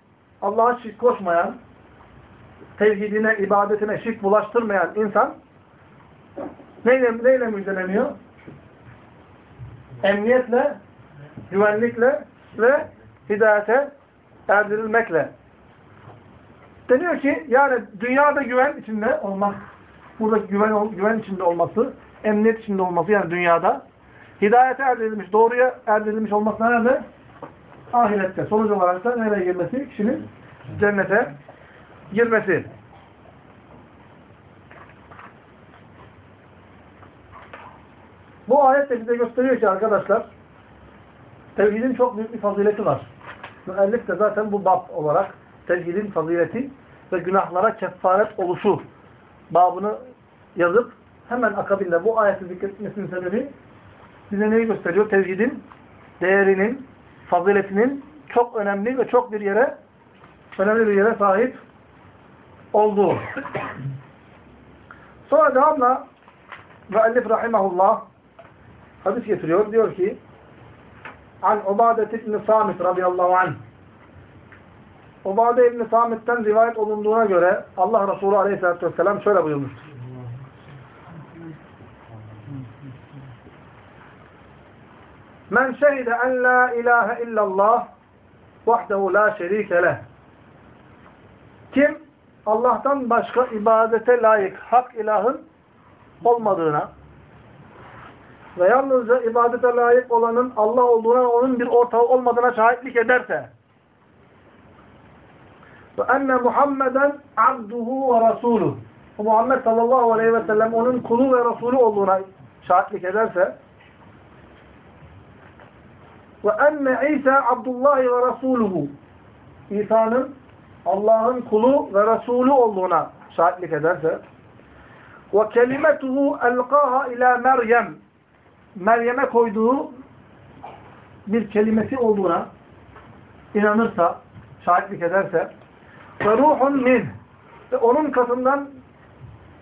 Allah'a şirk koşmayan, tevhidine, ibadetine şirk bulaştırmayan insan neyle, neyle müjdeleniyor? Emniyetle, güvenlikle ve hidayete erdirilmekle. Deniyor ki yani dünyada güven içinde olmak, buradaki güven, güven içinde olması, emniyet içinde olması yani dünyada hidayete erdirilmiş, doğruya erdirilmiş olması nerede? Ahirette. Sonuç olarak da nereye girmesi? Kişinin cennete girmesi. Bu ayet de bize gösteriyor ki arkadaşlar tevhidin çok büyük bir fazileti var. Müellif de zaten bu bab olarak tevhidin fazileti ve günahlara kefaret oluşu babını yazıp hemen akabinde bu ayeti zikretmesinin sebebi bize neyi gösteriyor? Tevhidin değerinin, faziletinin çok önemli ve çok bir yere önemli bir yere sahip olduğu. [CLEARS THROAT] Sonra devamla müellif rahimahullah hadis getiriyor. Diyor ki An Ubadet ibn Samit radıyallahu anh Ubade ibn Samit'ten rivayet olunduğuna göre Allah Resulü aleyhissalatü vesselam şöyle buyurmuştur. Men şehide en la ilahe illallah vahdehu la şerike leh. Kim Allah'tan başka ibadete layık hak ilahın olmadığına ve yalnızca ibadete layık olanın Allah olduğuna onun bir ortağı olmadığına şahitlik ederse ve enne Muhammeden abduhu ve rasuluh Muhammed sallallahu aleyhi ve sellem onun kulu ve Resulü olduğuna şahitlik ederse ve enne İsa Abdullah ve Rasuluhu İsa'nın Allah'ın kulu ve Resulü olduğuna şahitlik ederse ve kelimetuhu elqaha ila Meryem Meryem'e koyduğu bir kelimesi olduğuna inanırsa, şahitlik ederse ve ruhun min ve onun katından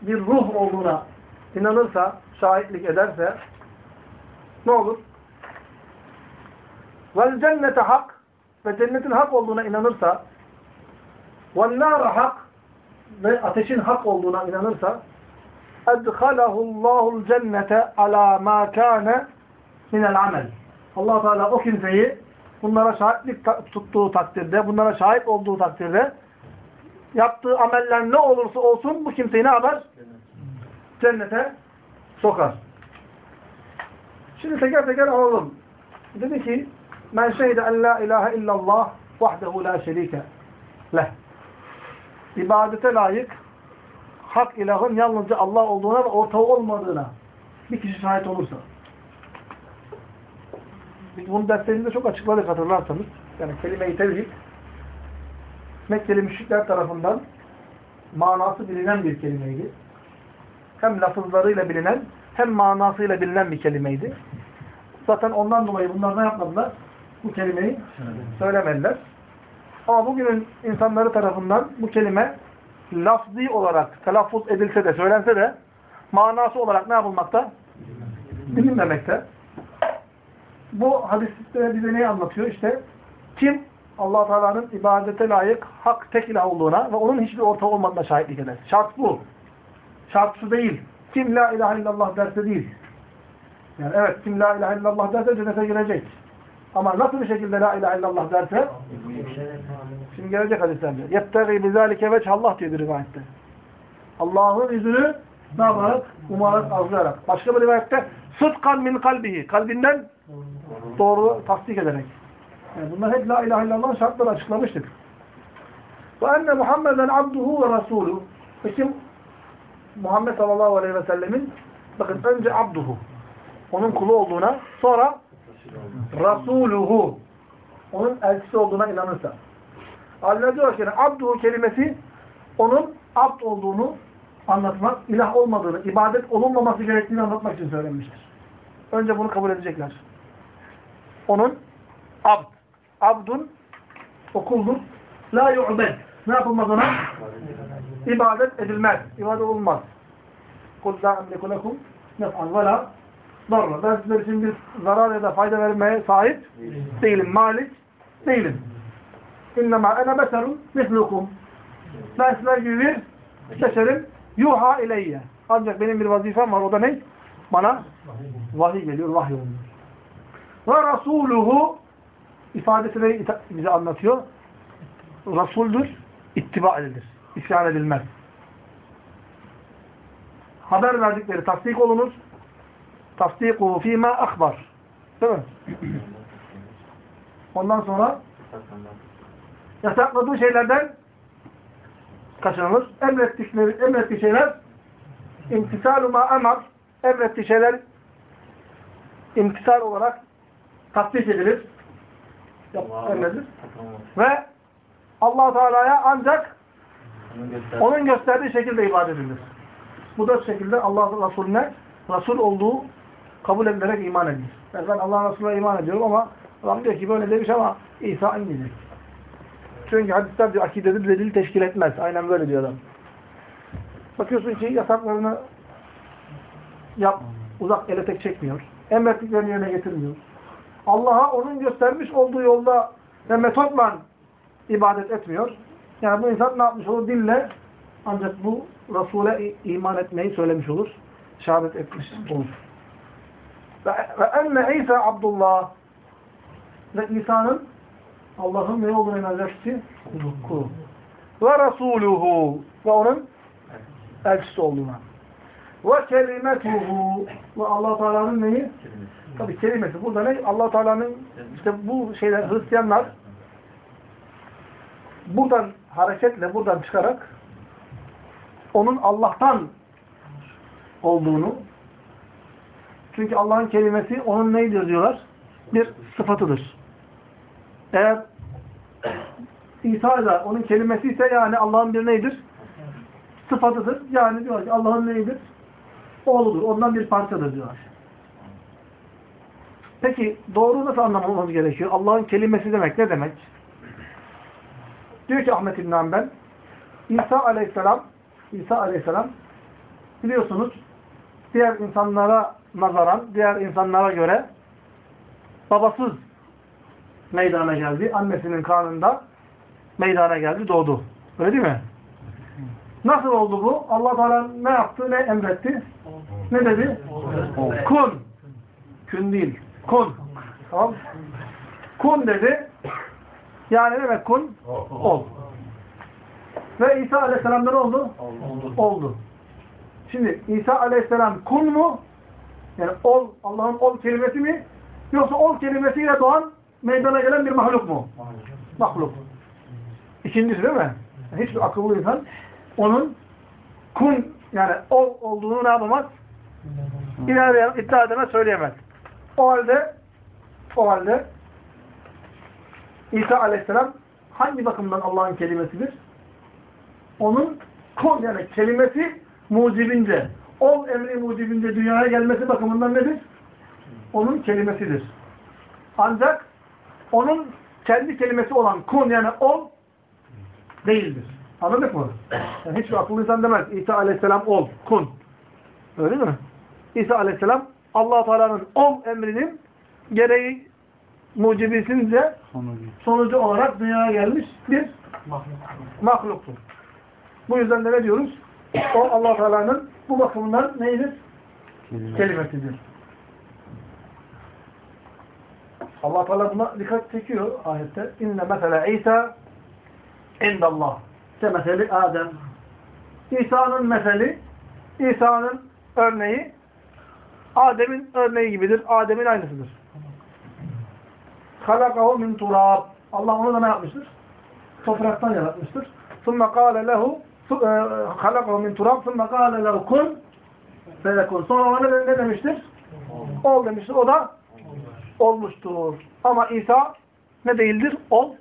bir ruh olduğuna inanırsa, şahitlik ederse ne olur? Vel cennete hak ve cennetin hak olduğuna inanırsa vel nâre hak ve ateşin hak olduğuna inanırsa edhalehullahul cennete ala ma kâne minel amel. allah Teala o kimseyi bunlara şahitlik tuttuğu takdirde, bunlara şahit olduğu takdirde yaptığı ameller ne olursa olsun bu kimseyi ne yapar? Cennete sokar. Şimdi teker teker alalım. Dedi ki Men şehide en la ilahe illallah vahdehu la şerike leh. İbadete layık hak ilahın yalnızca Allah olduğuna ve ortağı olmadığına bir kişi şahit olursa. Biz bunu derslerinde çok açıkladık hatırlarsanız. Yani kelime-i tevhid Mekkeli müşrikler tarafından manası bilinen bir kelimeydi. Hem lafızlarıyla bilinen hem manasıyla bilinen bir kelimeydi. Zaten ondan dolayı bunlar ne yapmadılar? Bu kelimeyi söylemediler. Ama bugünün insanları tarafından bu kelime lafzi olarak telaffuz edilse de söylense de manası olarak ne yapılmakta? Bilinmemekte. Bu hadiste bize neyi anlatıyor? İşte kim allah Teala'nın ibadete layık hak tek ilah olduğuna ve onun hiçbir ortağı olmadığına şahitlik eder. Şart bu. Şart şu değil. Kim la ilahe illallah derse değil. Yani evet kim la ilahe illallah derse cennete girecek. Ama nasıl bir şekilde la ilahe illallah derse şimdi gelecek hadislerde. Yettegi bizalike veç Allah diyor bir rivayette. Allah'ın yüzünü ne yaparak? Umarak, arzulayarak. Başka bir rivayette sıdkan min kalbihi. Kalbinden doğru tasdik ederek. Yani bunlar hep la ilahe illallah şartları açıklamıştık. Ve enne Muhammeden abduhu ve rasuluhu. Ve kim? Muhammed sallallahu aleyhi ve sellemin bakın önce abduhu. Onun kulu olduğuna sonra rasuluhu. Onun elçisi olduğuna inanırsa. Allah diyor ki abduhu kelimesi onun abd olduğunu anlatmak, ilah olmadığını, ibadet olunmaması gerektiğini anlatmak için söylenmiştir. Önce bunu kabul edecekler. Onun abd. Abdun okuldur. La yu'bed. Ne yapılmaz ona? İbadet edilmez. İbadet olmaz. La emliku lekum nef'an ve la darra. Ben sizler için bir zarar ya da fayda vermeye sahip değilim. Malik değilim. İnnemâ ene beserun mislukum. Ben sizler gibi bir beşerim. Yuha ileyye. Ancak benim bir vazifem var. O da ne? Bana vahiy geliyor. Vahiy oluyor. Ve rasuluhu ifadesini bize anlatıyor. Rasuldür, ittiba edilir. İsyan edilmez. Haber verdikleri tasdik olunur. Tasdikuhu fîmâ akbar. Değil mi? Ondan sonra yasakladığı şeylerden kaçınılır. Emrettikleri, emrettiği şeyler imtisalu ma emar emrettiği şeyler imtisal olarak tatbik edilir. Emredilir. Ve allah Teala'ya ancak onun gösterdiği şekilde ibadet edilir. Bu dört şekilde Allah Resulüne Resul olduğu kabul edilerek iman edilir. Yani ben Allah Resulüne iman ediyorum ama adam diyor ki böyle demiş ama İsa inmeyecek. Çünkü hadisler diyor akidede delil teşkil etmez. Aynen böyle diyor adam. Bakıyorsun ki yasaklarını yap, uzak ele tek çekmiyor. Emrettiklerini yerine getirmiyor. Allah'a onun göstermiş olduğu yolda ve metotla ibadet etmiyor. Yani bu insan ne yapmış olur? Dille ancak bu Resul'e iman etmeyi söylemiş olur. Şehadet etmiş olur. Ve enne İsa Abdullah ve İsa'nın Allah'ın ne olduğunu inanacak ki? Kulu. Ve Resuluhu ve onun elçisi olduğuna. Ve kelimetuhu ve Allah Teala'nın neyi? Tabii kelimesi. Burada ne? allah Teala'nın işte bu şeyler Hristiyanlar buradan hareketle buradan çıkarak onun Allah'tan olduğunu çünkü Allah'ın kelimesi onun neydi diyorlar? Bir sıfatıdır. Eğer İsa da onun kelimesi ise yani Allah'ın bir neydir? Sıfatıdır. Yani diyor ki Allah'ın neydir? Oğludur. Ondan bir parçadır diyorlar. Peki doğru nasıl anlamamız gerekiyor? Allah'ın kelimesi demek ne demek? Diyor ki Ahmet İbn Hanbel, İsa aleyhisselam, İsa aleyhisselam biliyorsunuz diğer insanlara nazaran, diğer insanlara göre babasız meydana geldi. Annesinin karnında meydana geldi, doğdu. Öyle değil mi? Nasıl oldu bu? Allah Teala ne yaptı, ne emretti? Ne dedi? Kun. Kun değil. Kun. Tamam. Kun dedi. Yani ne demek kun? Ol. Ve İsa Aleyhisselam'da ne oldu? Oldu. Şimdi İsa Aleyhisselam kun mu? Yani ol, Allah'ın ol kelimesi mi? Yoksa ol kelimesiyle doğan meydana gelen bir mahluk mu? Mahluk. İkincisi değil mi? Yani hiçbir akıllı insan onun kun yani ol olduğunu ne yapamaz? İlerleyen iddia edemez, söyleyemez. O halde o halde İsa Aleyhisselam hangi bakımdan Allah'ın kelimesidir? Onun kun yani kelimesi mucibince, ol emri mucibince dünyaya gelmesi bakımından nedir? Onun kelimesidir. Ancak onun kendi kelimesi olan kun yani ol değildir. Anladık mı? Yani hiçbir akıllı insan demez. İsa aleyhisselam ol, kun. Öyle mi? İsa aleyhisselam allah Teala'nın ol emrinin gereği mucibisince sonucu olarak dünyaya gelmiş bir mahluktur. Bu yüzden de ne diyoruz? O allah Teala'nın bu bakımından neyidir? Kelimesidir. allah Teala buna dikkat çekiyor ayette. İnne mesela İsa indallah. Kemeseli Adem. İsa'nın meseli, İsa'nın örneği Adem'in örneği gibidir. Adem'in aynısıdır. Halakahu min turab. Allah onu da ne yapmıştır? Topraktan yaratmıştır. Sonra kâle lehu e, halakahu min turab sümme gâle levkun feyekun. Sonra ona ne, ne demiştir? Ol demiştir. O da olmuştur. Ama İsa ne değildir? Ol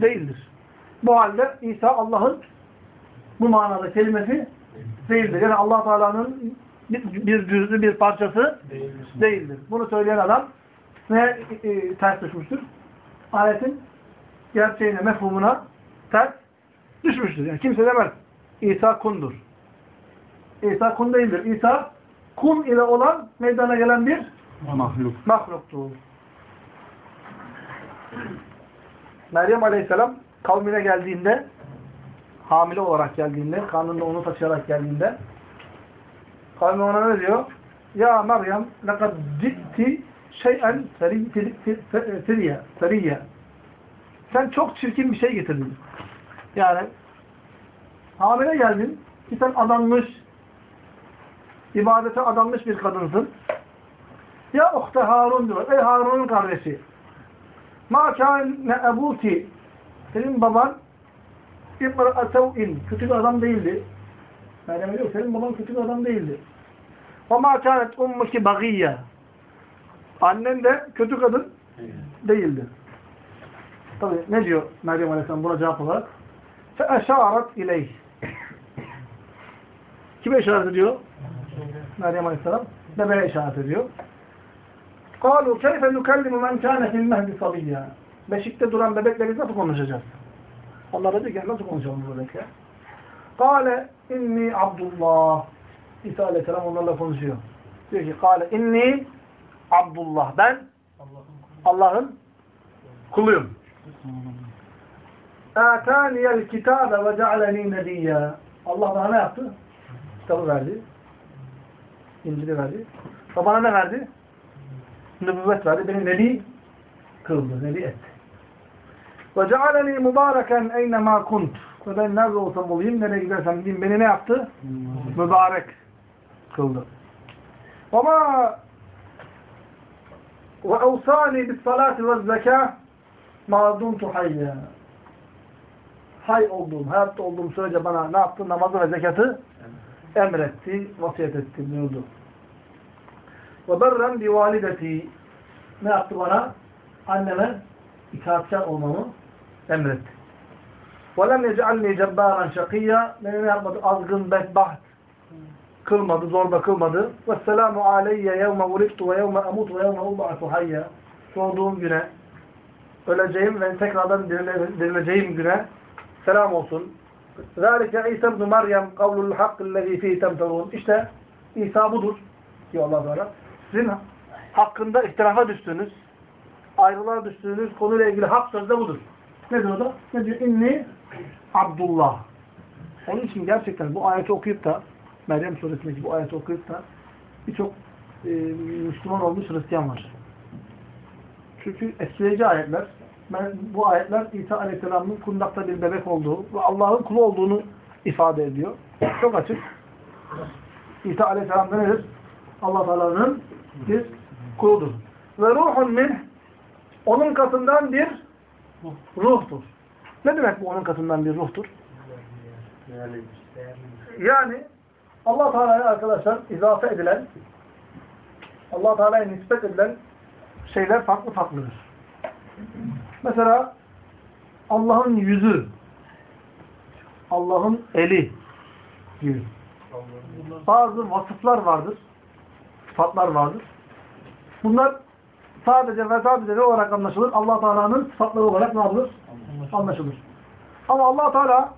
değildir. Bu halde İsa Allah'ın bu manada kelimesi değildir. Yani allah Teala'nın bir cüzlü bir parçası değildir. Bunu söyleyen adam ne e, e, ters düşmüştür? Ayetin gerçeğine, mefhumuna ters düşmüştür. Yani kimse demez. İsa kundur. İsa kun değildir. İsa kun ile olan meydana gelen bir Mahluk. mahluktur. Meryem Aleyhisselam kavmine geldiğinde hamile olarak geldiğinde, karnında onu taşıyarak geldiğinde kavmi ona ne diyor? Ya Meryem lekad citti şeyen seriye sen çok çirkin bir şey getirdin. Yani hamile geldin ki sen adanmış ibadete adanmış bir kadınsın. Ya uhte Harun diyor. Ey Harun'un kardeşi. Ma kâne ebuki. Senin baban İmra sev'in. Kötü bir adam değildi. Meryem diyor senin baban kötü bir adam değildi. Ve ma kânet ummuki bagiyye. Annen de kötü kadın değildi. Tabi ne diyor Meryem Aleyhisselam buna cevap olarak? فَاَشَارَتْ اِلَيْهِ Kime işaret ediyor? Meryem Aleyhisselam bebeğe işaret ediyor. قَالُوا كَيْفَ نُكَلِّمُ مَنْ كَانَ فِي الْمَهْدِ صَبِيًّا Beşikte duran bebekle biz nasıl konuşacağız? Allah dedi ki nasıl konuşalım bu bebekle? قَالَ اِنِّي Abdullah İsa Aleyhisselam onlarla konuşuyor. Diyor ki قَالَ اِنِّي Abdullah Ben Allah'ın kuluyum. اَتَانِيَ الْكِتَابَ وَجَعَلَنِي نَبِيًّا Allah bana ne yaptı? Kitabı verdi. İncil'i verdi. Ve bana ne verdi? Nübüvvet verdi. Beni nebi kıldı. Nebi etti. وَجَعَلَنِي مُبَارَكًا اَيْنَمَا كُنْتُ Ve ben nerede olsam olayım, nereye gidersem gideyim. Beni ne yaptı? Mübarek kıldı. وَمَا وَاَوْسَانِي بِالصَّلَاةِ وَالزَّكَاةِ مَا دُمْتُ حَيَّا hay olduğum, hayatta olduğum sürece bana ne yaptı? Namazı ve zekatı emretti, vasiyet etti buyurdu. Ve berren bi valideti ne yaptı bana? Anneme itaatkar olmamı emretti. Ve lem yecealni cebbaran şakiyya beni ne yapmadı? Azgın, bedbaht kılmadı, zorba kılmadı. Ve selamu aleyye yevme ulittu ve yevme amut ve yevme uba'atu hayya doğduğum güne öleceğim ve tekrardan dirile, dirileceğim güne selam olsun. Zalike İsa ibn Meryem kavlul hakkıllezî fî temterûn. İşte İsa budur diyor Allah Teala. Sizin hakkında ihtilafa düştüğünüz, ayrılığa düştüğünüz konuyla ilgili hak sözde budur. Nedir o da? Ne diyor? İnni Abdullah. Onun için gerçekten bu ayeti okuyup da Meryem suresindeki bu ayeti okuyup da birçok e, Müslüman olmuş Hristiyan var. Çünkü etkileyici ayetler ben, bu ayetler İsa Aleyhisselam'ın kundakta bir bebek olduğu ve Allah'ın kulu olduğunu ifade ediyor. Çok açık. İsa Aleyhisselam da nedir? Allah Teala'nın bir kuludur. Ve ruhun min onun katından bir ruhtur. Ne demek bu onun katından bir ruhtur? Yani Allah Teala'ya arkadaşlar izafe edilen Allah Teala'ya nispet edilen şeyler farklı farklıdır. Mesela Allah'ın yüzü, Allah'ın eli gibi. Bazı vasıflar vardır, sıfatlar vardır. Bunlar sadece ve sadece ne olarak anlaşılır? Allah Teala'nın sıfatları olarak ne yapılır? Anlaşılır. Ama Allah Teala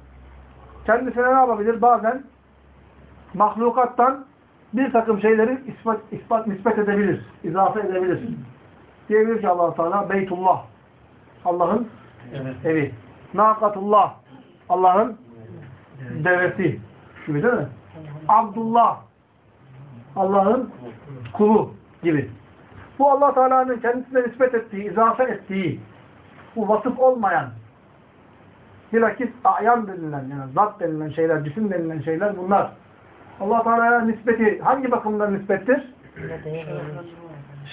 kendisine ne yapabilir? Bazen mahlukattan bir takım şeyleri ispat, ispat nispet edebilir, izafe edebilir. Diyebilir ki allah Teala Beytullah, Allah'ın evi. Nakatullah, Allah'ın devesi gibi değil mi? Abdullah, Allah'ın kulu gibi. Bu allah Teala'nın kendisine nispet ettiği, izafe ettiği, bu vasıf olmayan, bilakis ayan denilen, yani zat denilen şeyler, cisim denilen şeyler bunlar. allah Teala'ya nispeti hangi bakımdan nispettir?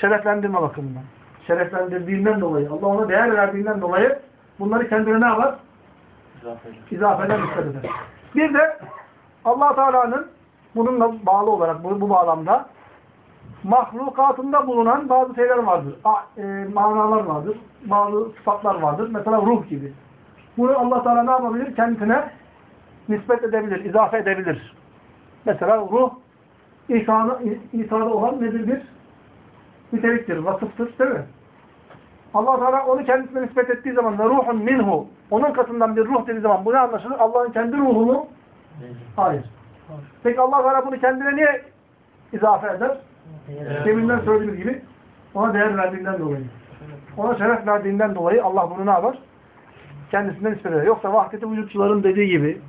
Şereflendirme bakımından. Şereflendirdiğinden dolayı, Allah ona değer verdiğinden dolayı bunları kendine ne yapar? İzafeden nispet eder. Bir de allah Teala'nın bununla bağlı olarak, bu, bu bağlamda mahlukatında bulunan bazı şeyler vardır. A, e, manalar vardır. Bazı sıfatlar vardır. Mesela ruh gibi. Bunu allah Teala ne yapabilir? Kendisine nispet edebilir, izafe edebilir. Mesela ruh İsa'da olan nedir bir niteliktir, vasıftır değil mi? allah Teala onu kendisine nispet ettiği zaman ve ruhun minhu onun katından bir ruh dediği zaman bu ne anlaşılır? Allah'ın kendi ruhu mu? Hayır. Peki allah Teala bunu kendine niye izafe eder? Deminden söylediğimiz gibi ona değer verdiğinden dolayı. Ona şeref verdiğinden dolayı Allah bunu ne yapar? Kendisinden nispet eder. Yoksa vahdeti vücutçuların dediği gibi,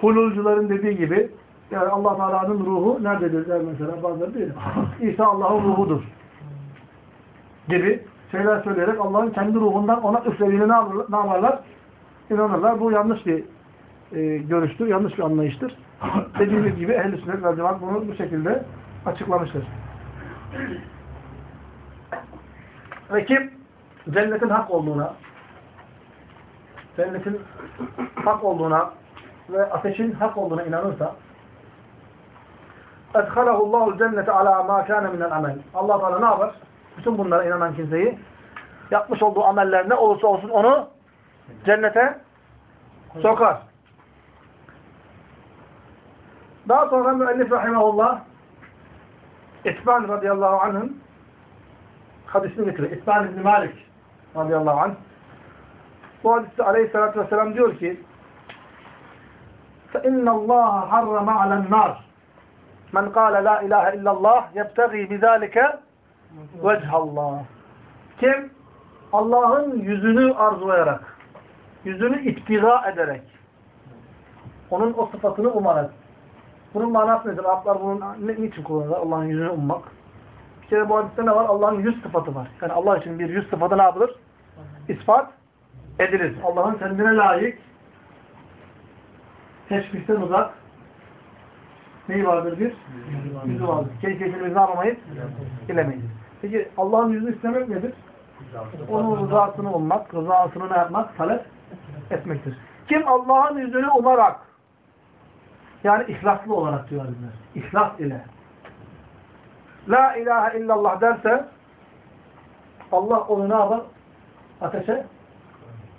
hululcuların dediği gibi yani Allah Teala'nın ruhu nerededir der mesela bazıları değil. İsa Allah'ın ruhudur Gibi şeyler söyleyerek Allah'ın kendi ruhundan ona üflediğini ne yaparlar? Ne yaparlar? İnanırlar. Bu yanlış bir e, görüştür, yanlış bir anlayıştır. [LAUGHS] Dediğimiz gibi ehl-i sünnet ve cemaat bunu bu şekilde açıklamıştır. Ve kim cennetin hak olduğuna, cennetin hak olduğuna ve ateşin hak olduğuna inanırsa اَدْخَلَهُ اللّٰهُ الْجَنَّةَ عَلَى مَا كَانَ مِنَ الْعَمَلِ Allah Teala ne yapar? Bütün bunlara inanan kimseyi yapmış olduğu ameller ne olursa olsun onu cennete sokar. Daha sonra müellif rahimahullah İtban radıyallahu anh'ın hadisini getiriyor. İtban İbni Malik radıyallahu anh. Bu hadiste aleyhissalatü vesselam diyor ki فَاِنَّ اللّٰهَ حَرَّمَ عَلَى النَّارِ مَنْ قَالَ لَا اِلَٰهَ اِلَّا اللّٰهِ يَبْتَغِي بِذَٰلِكَ Vechallah. Kim? Allah'ın yüzünü arzulayarak, yüzünü iptiga ederek, onun o sıfatını umarak. Bunun manası nedir? Araplar bunun ne, niçin kullanırlar? Allah'ın yüzünü ummak. Bir kere bu hadiste ne var? Allah'ın yüz sıfatı var. Yani Allah için bir yüz sıfatı ne yapılır? İspat edilir. Allah'ın kendine layık, teşbihten uzak, neyi vardır bir? Yüzü vardır. Kendi keyfimizi ne yapamayız? Bilemeyiz. Peki Allah'ın yüzünü istemek nedir? Onun rızasını ummak, rızasını ne yapmak? Talep etmektir. Kim Allah'ın yüzünü umarak yani ihlaslı olarak diyor bizler. İhlas ile. La ilahe illallah derse Allah onu ne yapar? Ateşe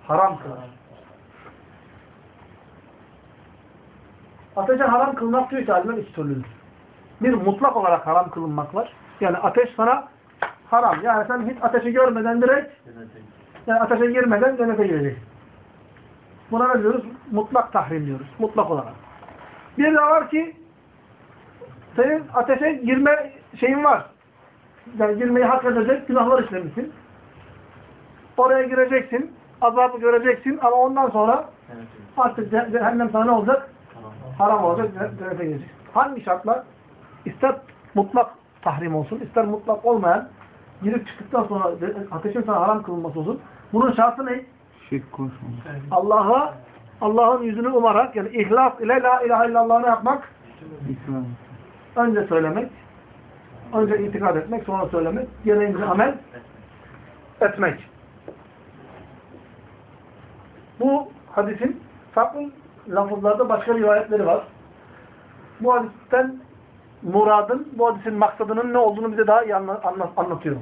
haram kılar. Ateşe haram kılmak diyor ki alimler iki türlüdür. Bir mutlak olarak haram kılınmak var. Yani ateş sana haram. Yani sen hiç ateşi görmeden direkt Yani ateşe girmeden cennete gireceksin. Buna ne diyoruz? Mutlak tahrim diyoruz. Mutlak olarak. Bir de var ki senin ateşe girme şeyin var. Yani girmeyi hak edecek günahlar işlemişsin. Oraya gireceksin. Azabı göreceksin ama ondan sonra artık ce- cehennem sana ne olacak? Haram olacak. ce- Cennete gireceksin. Hangi şartlar? İster mutlak tahrim olsun, ister mutlak olmayan girip çıktıktan sonra ateşin sana haram kılınması olsun. Bunun şartı ne? Şirk koşma. Allah'a Allah'ın yüzünü umarak yani ihlas ile la ilahe illallah'ını yapmak İkram. önce söylemek önce itikad etmek sonra söylemek gereğince amel etmek. Bu hadisin farklı lafızlarda başka rivayetleri var. Bu hadisten muradın, bu hadisin maksadının ne olduğunu bize daha iyi anla- anla- anlatıyor.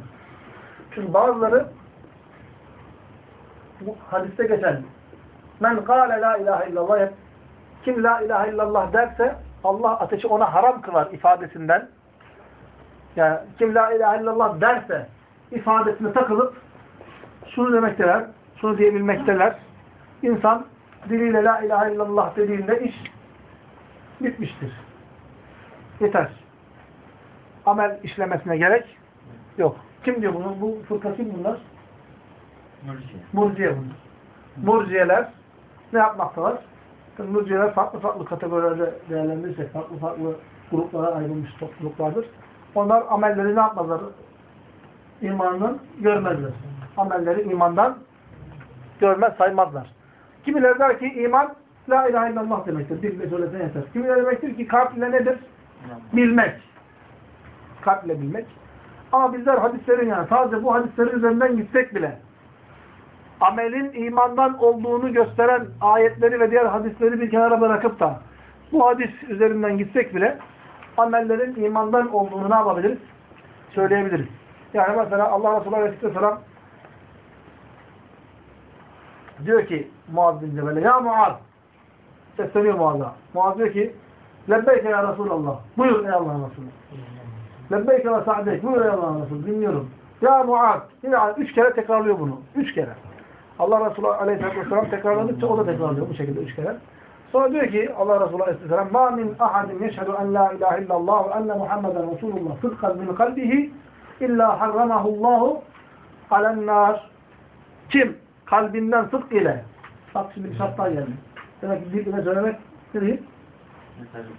Çünkü bazıları bu hadiste geçen men kâle la ilahe illallah kim la ilahe illallah derse Allah ateşi ona haram kılar ifadesinden yani kim la ilahe illallah derse ifadesine takılıp şunu demekteler, şunu diyebilmekteler. İnsan diliyle la ilahe illallah dediğinde iş bitmiştir. Yeter. Amel işlemesine gerek yok. Kim diyor bunu? Bu fırka kim bunlar? Murciye bunlar. Murciyeler ne yapmaktalar? Tabii Murciyeler farklı farklı kategorilerde değerlendirirsek, farklı farklı gruplara ayrılmış topluluklardır. Onlar amelleri ne yapmazlar? İmandan görmezler. Amelleri imandan görmez, saymazlar. Kimileri der ki iman la ilahe illallah demektir. Dille söylesen yeter. Kimileri demektir ki kalp ile nedir? Bilmek. Kalp ile bilmek. Ama bizler hadislerin yani sadece bu hadislerin üzerinden gitsek bile amelin imandan olduğunu gösteren ayetleri ve diğer hadisleri bir kenara bırakıp da bu hadis üzerinden gitsek bile amellerin imandan olduğunu ne yapabiliriz? Söyleyebiliriz. Yani mesela Allah Resulü Aleyhisselam diyor ki Muaz bin Cebel'e Ya Muaz sesleniyor Muaz'a. Muaz diyor ki Lebbeyke ya Resulallah. Buyur ey Allah'ın Resulü. Lebbeyke ve sa'deyk. Buyur ey Allah'ın Resulü. Dinliyorum. Ya Muaz. Yine üç kere tekrarlıyor bunu. Üç kere. Allah Resulü Aleyhisselatü Vesselam tekrarladıkça o da tekrarlıyor bu şekilde üç kere. Sonra diyor ki Allah Resulü Aleyhisselam مَا مِنْ اَحَدٍ يَشْهَدُ اَنْ لَا اِلَٰهِ اِلَّا اللّٰهُ وَاَنَّ مُحَمَّدًا رَسُولُ اللّٰهِ صِدْقًا مِنْ قَلْبِهِ اِلَّا حَرَّمَهُ اللّٰهُ عَلَى النَّارِ Kim kalbinden sıdk ile bak şimdi bir şart daha geldi. Demek ki dil ile söylemek ne değil?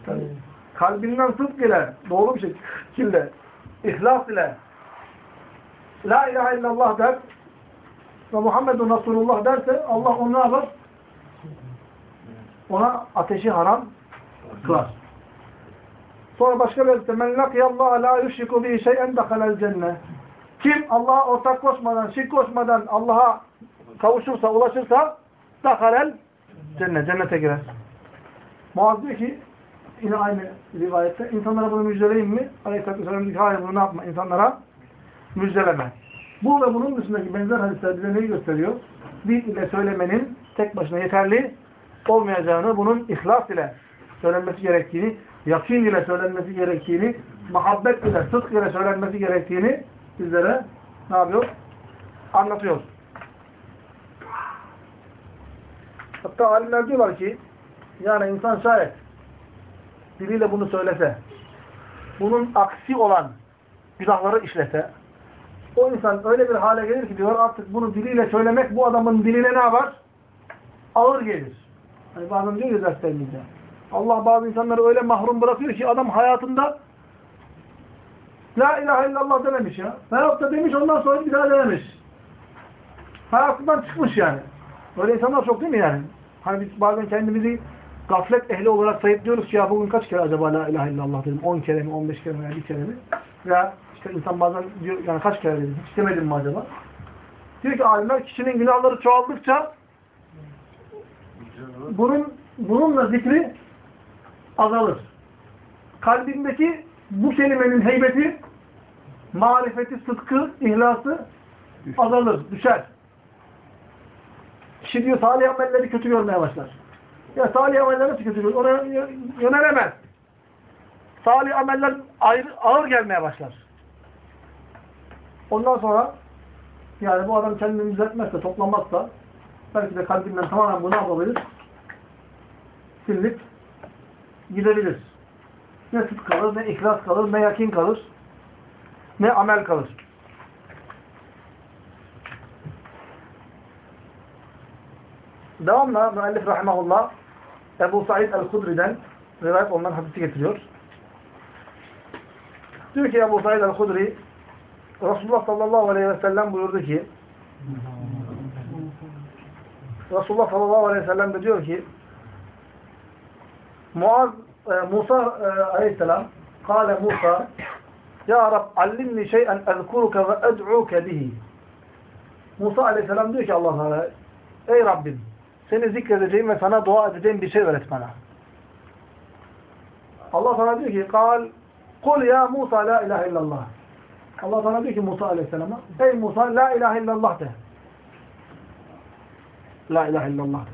Tabii. Kalbinden sıdk ile doğru bir şekilde ihlas ile La ilahe illallah der ve Muhammedun Resulullah derse Allah onu ne yapar? Ona ateşi haram kılar. Sonra başka bir ayette men lakiyallaha la yüşriku bihi şey'en dehalel cennet. Kim Allah'a ortak koşmadan, şirk koşmadan Allah'a kavuşursa, ulaşırsa dehalel cennet, cennete girer. Muaz diyor ki yine aynı rivayette insanlara bunu müjdeleyeyim mi? Aleyhisselatü Vesselam diyor hayır bunu ne yapma insanlara müjdeleme. Bu ve bunun dışındaki benzer hadisler bize neyi gösteriyor? Dil ile söylemenin tek başına yeterli olmayacağını, bunun ihlas ile söylenmesi gerektiğini, yakin ile söylenmesi gerektiğini, muhabbet ile, sıdk ile söylenmesi gerektiğini bizlere ne yapıyor? Anlatıyor. Hatta alimler diyorlar ki, yani insan şayet diliyle bunu söylese, bunun aksi olan günahları işlese, o insan öyle bir hale gelir ki diyor artık bunu diliyle söylemek bu adamın diline ne yapar? Ağır gelir. Hani bazen diyor ya derslerimizde. Allah bazı insanları öyle mahrum bırakıyor ki adam hayatında La ilahe illallah dememiş ya. Veyahut da demiş ondan sonra bir daha dememiş. Hayatından çıkmış yani. Böyle insanlar çok değil mi yani? Hani biz bazen kendimizi gaflet ehli olarak sayıklıyoruz ki ya bugün kaç kere acaba la ilahe illallah dedim? 10 kere mi, 15 kere mi, veya bir kere mi? Ya işte insan bazen diyor yani kaç kere dedim? Hiç demedim mi acaba? Diyor ki alimler kişinin günahları çoğaldıkça bunun bununla zikri azalır. Kalbindeki bu kelimenin heybeti, marifeti, sıdkı, ihlası azalır, düşer. Kişi diyor salih amelleri kötü görmeye başlar. Ya salih ameller nasıl? Ona yönelemez. Salih ameller ayrı, ağır gelmeye başlar. Ondan sonra Yani bu adam kendini düzeltmezse, toplamazsa belki de kalbinden tamamen bu ne yapabilir? Silinip gidebilir. Ne sıdk kalır, ne ihlas kalır, ne yakin kalır, ne amel kalır. Devamla müellif rahimahullah Ebu Said el-Hudri'den rivayet olunan hadisi getiriyor. Diyor ki Ebu Said el-Hudri Resulullah sallallahu aleyhi ve sellem buyurdu ki Resulullah sallallahu aleyhi ve sellem de diyor ki Muaz, e, Musa e, aleyhisselam Kale Musa Ya Rab allimni şey'en ezkuruke ve ed'uke bihi Musa aleyhisselam diyor ki Allah Teala Ey Rabbim seni zikredeceğim ve sana dua edeceğim bir şey öğret bana. Allah sana diyor ki Kal Kul ya Musa la ilahe illallah Allah sana diyor ki Musa aleyhisselama Ey Musa la ilahe illallah de. La ilahe illallah de.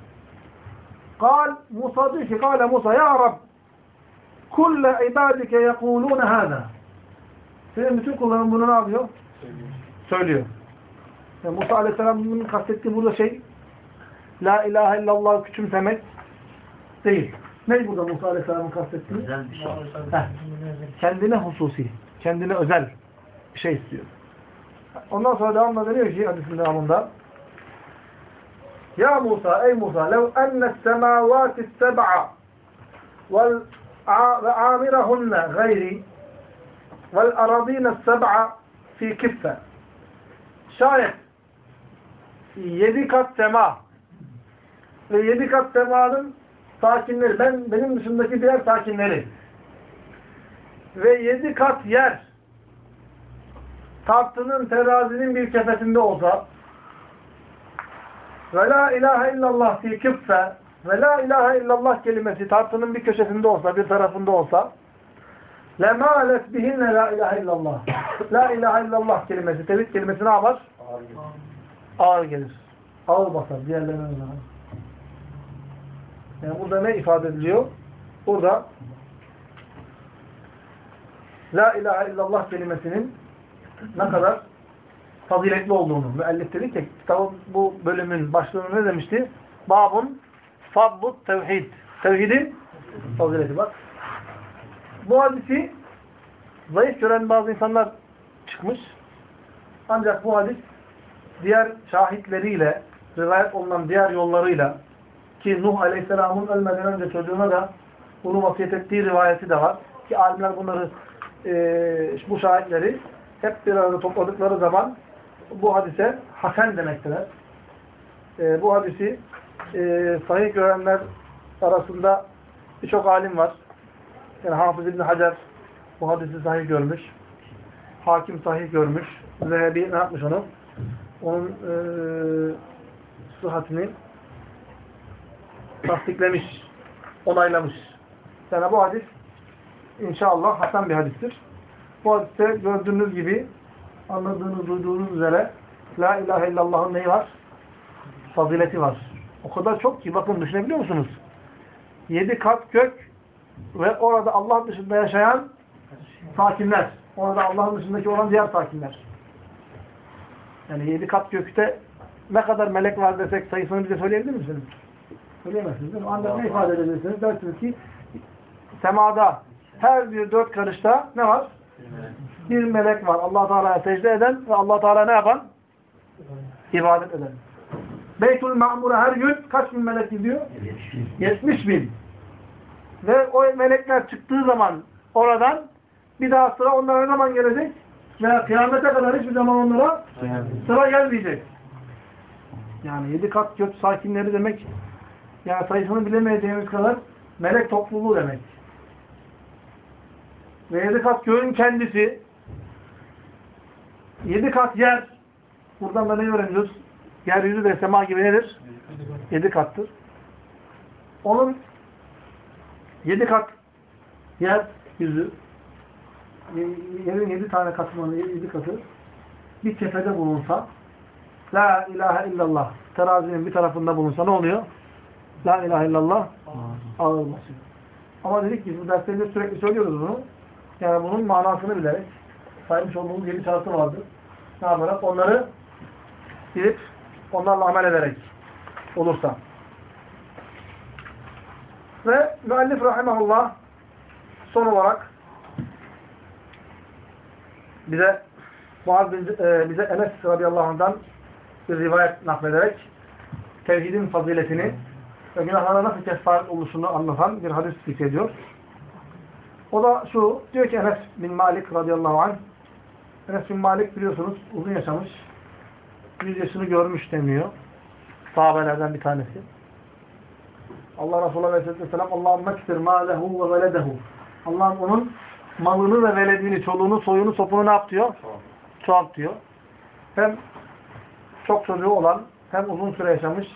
Kal Musa diyor ki Kale Musa ya Rab kulle ibadike yekulune hâzâ Senin bütün kulların bunu ne yapıyor? Söylüyor. Yani Musa aleyhisselamın kastettiği burada şey La ilahe illallah küçümsemek değil. Ne burada Musa aleyhisselamın kastettiği? Şey. Kendine hususi, kendine özel bir şey istiyor. Ondan sonra devamında deniyor ki hadisin devamında Ya Musa, ey Musa, lev enne semavati seb'a vel ve amirahunne gayri vel aradine seb'a fi kiffe şayet yedi kat sema ve yedi kat semanın sakinleri, ben benim dışındaki diğer sakinleri ve yedi kat yer tartının terazinin bir kefesinde olsa ve la ilahe illallah fi küffe ve la ilahe illallah kelimesi tartının bir köşesinde olsa, bir tarafında olsa lemâlet bihinne la ilahe illallah [LAUGHS] la ilahe illallah kelimesi, tevhid kelimesi ne yapar? Ağır gelir. Ağır basar. Diğerlerine. Yani burada ne ifade ediliyor? Burada La ilahe illallah kelimesinin ne kadar faziletli olduğunu müellif dedi ki kitabın bu bölümün başlığını ne demişti? Babun fadlut tevhid. Tevhidin fazileti bak. Bu hadisi zayıf gören bazı insanlar çıkmış. Ancak bu hadis diğer şahitleriyle rivayet olunan diğer yollarıyla ki Nuh Aleyhisselam'ın ölmeden önce çocuğuna da bunu vasiyet ettiği rivayeti de var. Ki alimler bunları e, bu şahitleri hep bir arada topladıkları zaman bu hadise hasen demekteler. E, bu hadisi e, sahih görenler arasında birçok alim var. Yani Hafız İbni Hacer bu hadisi sahih görmüş. Hakim sahih görmüş. Zehebi ne yapmış onu? Onun e, sıhhatini tasdiklemiş, onaylamış. Yani bu hadis inşallah hasan bir hadistir. Bu hadiste gördüğünüz gibi anladığınız, duyduğunuz üzere La ilahe illallah'ın neyi var? Fazileti var. O kadar çok ki bakın düşünebiliyor musunuz? Yedi kat gök ve orada Allah dışında yaşayan sakinler. Orada Allah'ın dışındaki olan diğer sakinler. Yani yedi kat gökte ne kadar melek var desek sayısını bize söyleyebilir misiniz? Söyleyemezsiniz değil mi? Ancak ne ifade edebilirsiniz? Dersiniz ki semada her bir dört karışta ne var? Bir melek var. allah Teala'ya secde eden ve allah Teala ne yapan? İbadet eden. Beytül Ma'mur'a her gün kaç bin melek gidiyor? 70 bin. Ve o melekler çıktığı zaman oradan bir daha sıra onlara ne zaman gelecek? Ve kıyamete kadar hiçbir zaman onlara sıra gelmeyecek. Yani yedi kat gök sakinleri demek yani sayısını bilemeyeceğimiz kadar melek topluluğu demek. Ve yedi kat göğün kendisi yedi kat yer buradan da ne öğreniyoruz? Yeryüzü de sema gibi nedir? Yedi kattır. Onun yedi kat yer yüzü yerin yedi tane katmanı, yedi katı bir kefede bulunsa La ilahe illallah terazinin bir tarafında bulunsa ne oluyor? La ilahe illallah ağır. Ama dedik ki bu derslerinde sürekli söylüyoruz bunu. Yani bunun manasını bilerek saymış olduğumuz yedi şartı vardır. Ne yaparak? Onları Gidip onlarla amel ederek olursa. Ve müellif rahimahullah son olarak bize e, bize Enes radıyallahu anh'dan bir rivayet naklederek tevhidin faziletini ve günahlara nasıl kefaret oluşunu anlatan bir hadis zikrediyor. O da şu, diyor ki Enes bin Malik radıyallahu anh Enes bin Malik biliyorsunuz uzun yaşamış. 100 yaşını görmüş deniyor. Sahabelerden bir tanesi. Allah Resulü Aleyhisselatü Vesselam Allah'ın mektir ma lehu ve veledehu. Allah'ın onun malını ve veledini, çoluğunu, soyunu, sopunu ne yap diyor? Çoğalt diyor. Hem çok çocuğu olan, hem uzun süre yaşamış,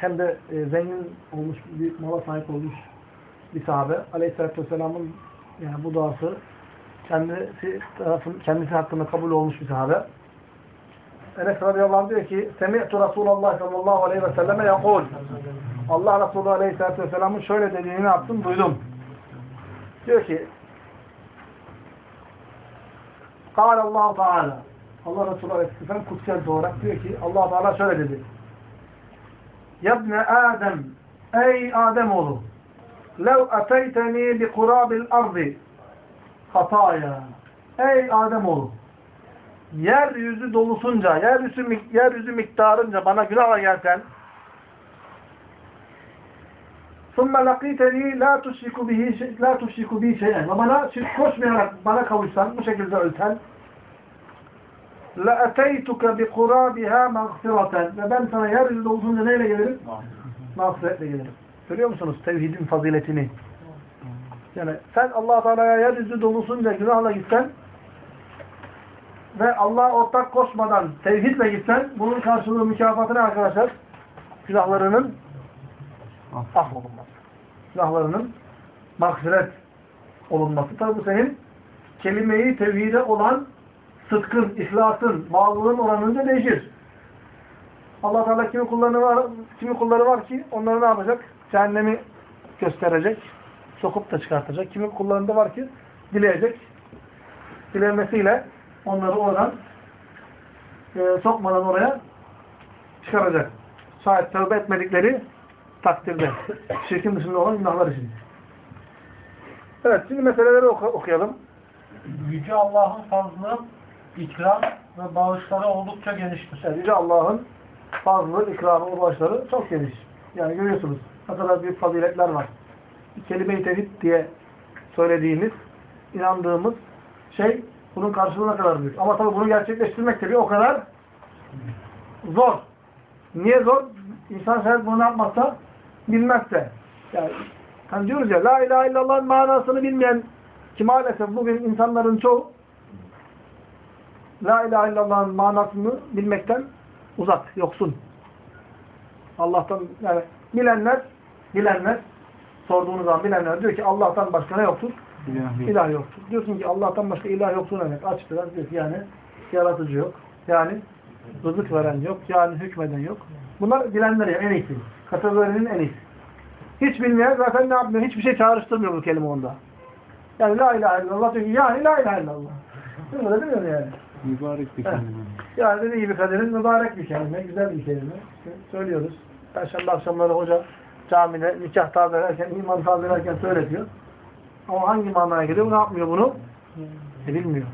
hem de e, zengin olmuş, büyük mala sahip olmuş bir sahabe. Aleyhisselatü Vesselam'ın yani bu duası kendisi, tarafın, kendisi hakkında kabul olmuş bir sahabe. Enes radıyallahu anh diyor ki Semi'tu Resulallah sallallahu aleyhi ve selleme yakul Allah Resulü aleyhisselatü vesselamın şöyle dediğini yaptım, duydum. Diyor ki Kâle Allah Teala Allah Resulü aleyhisselam kutsiyel olarak diyor ki Allah Teala şöyle dedi Yabne Adem Ey Adem oğlu Lev ateyteni bi kurabil ardi hataya Ey Adem oğlu yeryüzü dolusunca, yeryüzü, yeryüzü miktarınca bana günahla gelsen ثُمَّ لَقِيتَنِي لَا تُشْرِكُ بِهِ لَا تُشْرِكُ بِهِ شَيْئًا Ve bana şirk koşmayarak bana kavuşsan, bu şekilde ölsen لَأَتَيْتُكَ بِقُرَابِهَا مَغْفِرَةً Ve ben sana yeryüzü dolusunca neyle gelirim? Mağfiretle gelirim. Görüyor musunuz tevhidin faziletini? Yani sen allah Teala'ya yeryüzü dolusunca günahla gitsen ve Allah'a ortak koşmadan tevhidle gitsen bunun karşılığı mükafatı ne arkadaşlar? Günahlarının affolunması. Günahlarının mağfiret olunması. Tabi bu senin kelimeyi tevhide olan sıdkın, ihlasın, bağlılığın oranınca değişir. Allah Teala kimi kulları var, kimi kulları var ki onları ne yapacak? Cehennemi gösterecek, sokup da çıkartacak. Kimi kullarında var ki dileyecek. Dilemesiyle onları oradan e, sokmadan oraya çıkaracak. Şayet tövbe etmedikleri takdirde. [COUGHS] Şirkin dışında olan günahlar için. Evet, şimdi meseleleri oku okuyalım. Yüce Allah'ın fazlı, ikram ve bağışları oldukça geniştir. Yani Yüce Allah'ın fazlı, ikramı, ulaşları çok geniş. Yani görüyorsunuz ne kadar büyük faziletler var. Kelime-i tevhid diye söylediğimiz, inandığımız şey bunun karşılığı ne kadar büyük. Ama tabii bunu gerçekleştirmek tabii o kadar zor. Niye zor? İnsan şayet bunu yapmazsa bilmezse. Yani hani diyoruz ya La ilahe illallah'ın manasını bilmeyen ki maalesef bugün insanların çoğu La ilahe illallah'ın manasını bilmekten uzak, yoksun. Allah'tan yani bilenler bilenler sorduğunuz zaman bilenler diyor ki Allah'tan başka ne yoktur? İlah. İlah yoktur. Diyorsun ki Allah'tan başka ilah yoktur demek. Açık biraz diyor ki yani yaratıcı yok. Yani rızık veren yok. Yani hükmeden yok. Bunlar bilenler ya en iyisi. Kategorinin en iyisi. Hiç bilmeyen zaten ne yapmıyor? Hiçbir şey çağrıştırmıyor bu kelime onda. Yani la ilahe illallah diyor ki yani la ilahe illallah. Öyle demiyor yani. Mübarek bir kelime. Yani dediği gibi kaderin mübarek bir kelime, güzel bir kelime. Söylüyoruz. Perşembe akşamları hoca camide nikah tazelerken, iman tazelerken söyletiyor. Ama hangi manaya geliyor? Ne yapmıyor bunu? E, bilmiyor.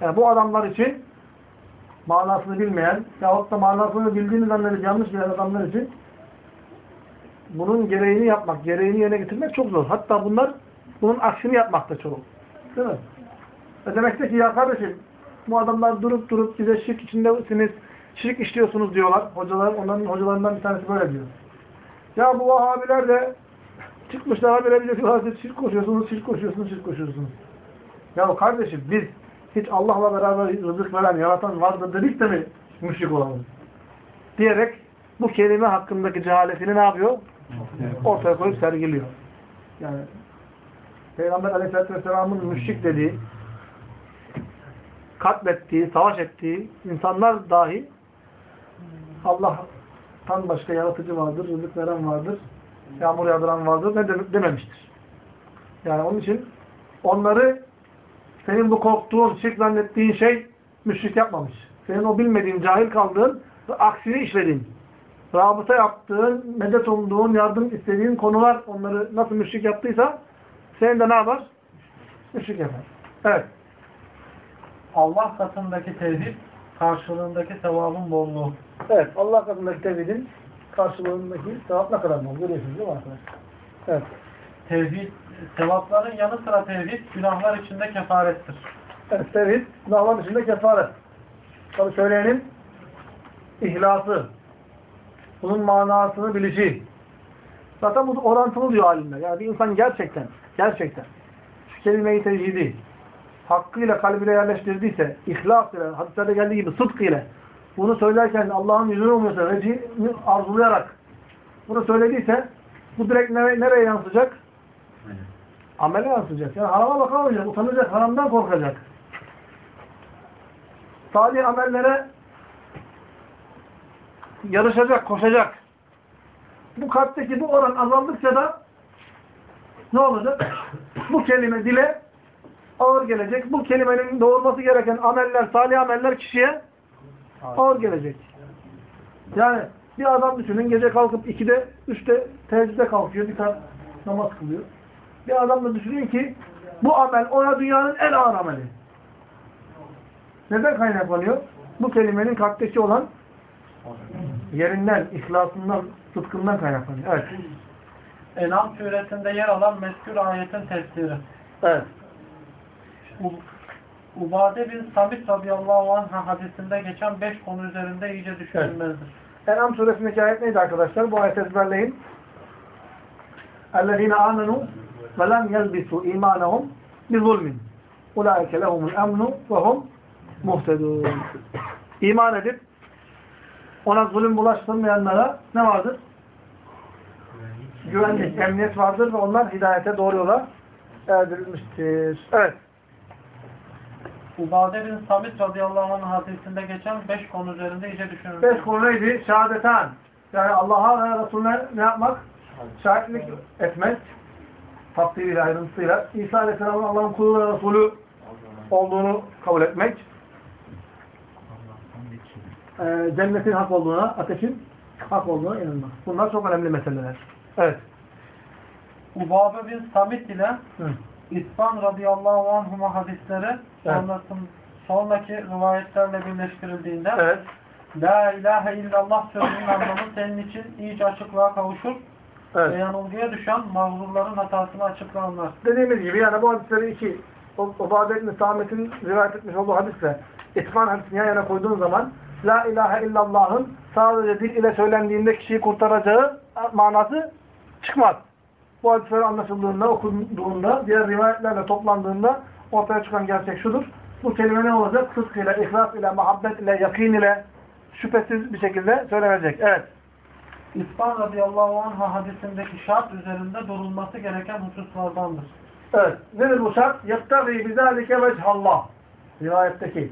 Yani bu adamlar için manasını bilmeyen yahut da manasını bildiğini zannedip yanlış bilen adamlar için bunun gereğini yapmak, gereğini yerine getirmek çok zor. Hatta bunlar bunun aksini yapmak da çok. Değil mi? E demek ki ya kardeşim bu adamlar durup durup bize şirk içindesiniz, şirk işliyorsunuz diyorlar. Hocalar, onların hocalarından bir tanesi böyle diyor. Ya bu Vahabiler de çıkmışlar habire bize diyorlar siz şirk koşuyorsunuz, şirk koşuyorsunuz, şirk koşuyorsunuz. Ya kardeşim biz hiç Allah'la beraber rızık veren, yaratan vardır dedik de mi müşrik olalım? Diyerek bu kelime hakkındaki cehaletini ne yapıyor? Ortaya koyup sergiliyor. Yani Peygamber Aleyhisselatü Vesselam'ın müşrik dediği katlettiği, savaş ettiği insanlar dahi Allah'tan başka yaratıcı vardır, rızık veren vardır, yağmur yağdıran vardır ne de- dememiştir. Yani onun için onları senin bu korktuğun, şirk zannettiğin şey müşrik yapmamış. Senin o bilmediğin, cahil kaldığın ve aksini işlediğin, rabıta yaptığın, medet umduğun, yardım istediğin konular onları nasıl müşrik yaptıysa senin de ne yapar? Müşrik yapar. Evet. Allah katındaki tevhid karşılığındaki sevabın bolluğu. Evet. Allah katındaki tevhidin karşılığındaki sevap ne kadar bol? Görüyorsunuz değil mi arkadaşlar? Evet. Tevhid, sevapların yanı sıra tevhid günahlar içinde kefarettir. Evet, tevhid, günahlar dışında kefaret. Tabi söyleyenin ihlası, bunun manasını bilişi. Zaten bu orantılı diyor alimler. Yani bir insan gerçekten, gerçekten şu kelime-i tevhidi hakkıyla kalbine yerleştirdiyse, ihlas ile, hadislerde geldiği gibi sıdk ile bunu söylerken Allah'ın yüzünü umuyorsa, recini arzulayarak bunu söylediyse bu direkt nereye, nereye yansıyacak? Amele yansıyacak. Yani harama bakamayacak, utanacak, haramdan korkacak. Salih amellere yarışacak, koşacak. Bu kalpteki bu oran azaldıkça da ne olacak? bu kelime dile ağır gelecek. Bu kelimenin doğurması gereken ameller, salih ameller kişiye ağır gelecek. Yani bir adam düşünün gece kalkıp 2'de, 3'te teheccüde kalkıyor, bir tane namaz kılıyor. Bir adam da düşünün ki bu amel ona dünyanın en ağır ameli. Neden kaynaklanıyor? Bu kelimenin kalpteki olan yerinden, ihlasından, sıdkından kaynaklanıyor. Evet. Enam suresinde yer alan mezkür ayetin tefsiri. Evet. U- Ubade bin Samit radıyallahu anh hadisinde geçen beş konu üzerinde iyice düşünülmelidir. En'am suresindeki ayet neydi arkadaşlar? Bu ayeti ezberleyin. اَلَّذ۪ينَ آمَنُوا وَلَمْ يَلْبِسُوا اِيمَانَهُمْ بِظُلْمٍ اُولَٰئِكَ لَهُمُ الْاَمْنُ وَهُمْ مُهْتَدُونَ İman edip ona zulüm bulaştırmayanlara ne vardır? Güvenlik, emniyet vardır ve onlar hidayete doğru yola erdirilmiştir. Evet. Ubade bin Samit radıyallahu anh hadisinde geçen beş konu üzerinde iyice düşünülmelidir. Beş konu neydi? Şehadetan. Yani Allah'a ve Resulüne ne yapmak? Şahitlik etmek. Tafsiriyle, ayrıntısıyla. İsa Aleyhisselam'ın Allah'ın kulu ve Resulü olduğunu kabul etmek. Ee, cennetin hak olduğuna, ateşin hak olduğuna inanmak. Bunlar çok önemli meseleler. Evet. Ubabe bin Samit ile Hı. İspan radıyallahu anhuma hadisleri Evet. sonrasın, sonraki rivayetlerle birleştirildiğinde Evet. La ilahe illallah sözünün anlamı senin için iyice açıklığa kavuşur ve Evet. yanılgıya düşen mağrurların hatasını açıklanlar. Dediğimiz gibi yani bu hadisleri iki, o, Ubade ibn Samet'in rivayet etmiş olduğu hadisle İtman hadisini yan yana koyduğun zaman La ilahe illallah'ın sadece dil ile söylendiğinde kişiyi kurtaracağı manası çıkmaz. Bu hadisler anlaşıldığında, okunduğunda, diğer rivayetlerle toplandığında ortaya çıkan gerçek şudur. Bu kelime ne olacak? Sıdk ile, ihlas ile, muhabbet ile, yakin ile şüphesiz bir şekilde söylenecek. Evet. İspan radıyallahu anh hadisindeki şart üzerinde durulması gereken hususlardandır. Evet. Nedir bu şart? يَقْتَغِي بِذَٰلِكَ وَجْهَ اللّٰهِ Rivayetteki.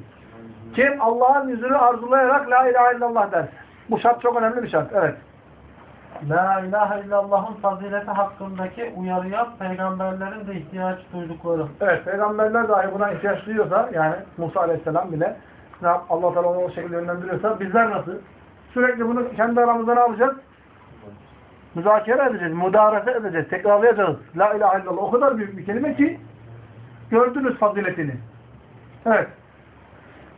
Kim Allah'ın yüzünü arzulayarak La ilahe illallah der. Bu şart çok önemli bir şart. Evet. La ilahe illallah'ın fazileti hakkındaki uyarıya peygamberlerin de ihtiyaç duydukları. Evet. Peygamberler dahi buna ihtiyaç duyuyorsa yani Musa aleyhisselam bile Allah Teala onu o şekilde yönlendiriyorsa bizler nasıl? Sürekli bunu kendi aramızda ne yapacağız? Müzakere edeceğiz, müdarese edeceğiz, tekrarlayacağız. La ilahe illallah o kadar büyük bir kelime ki gördünüz faziletini. Evet.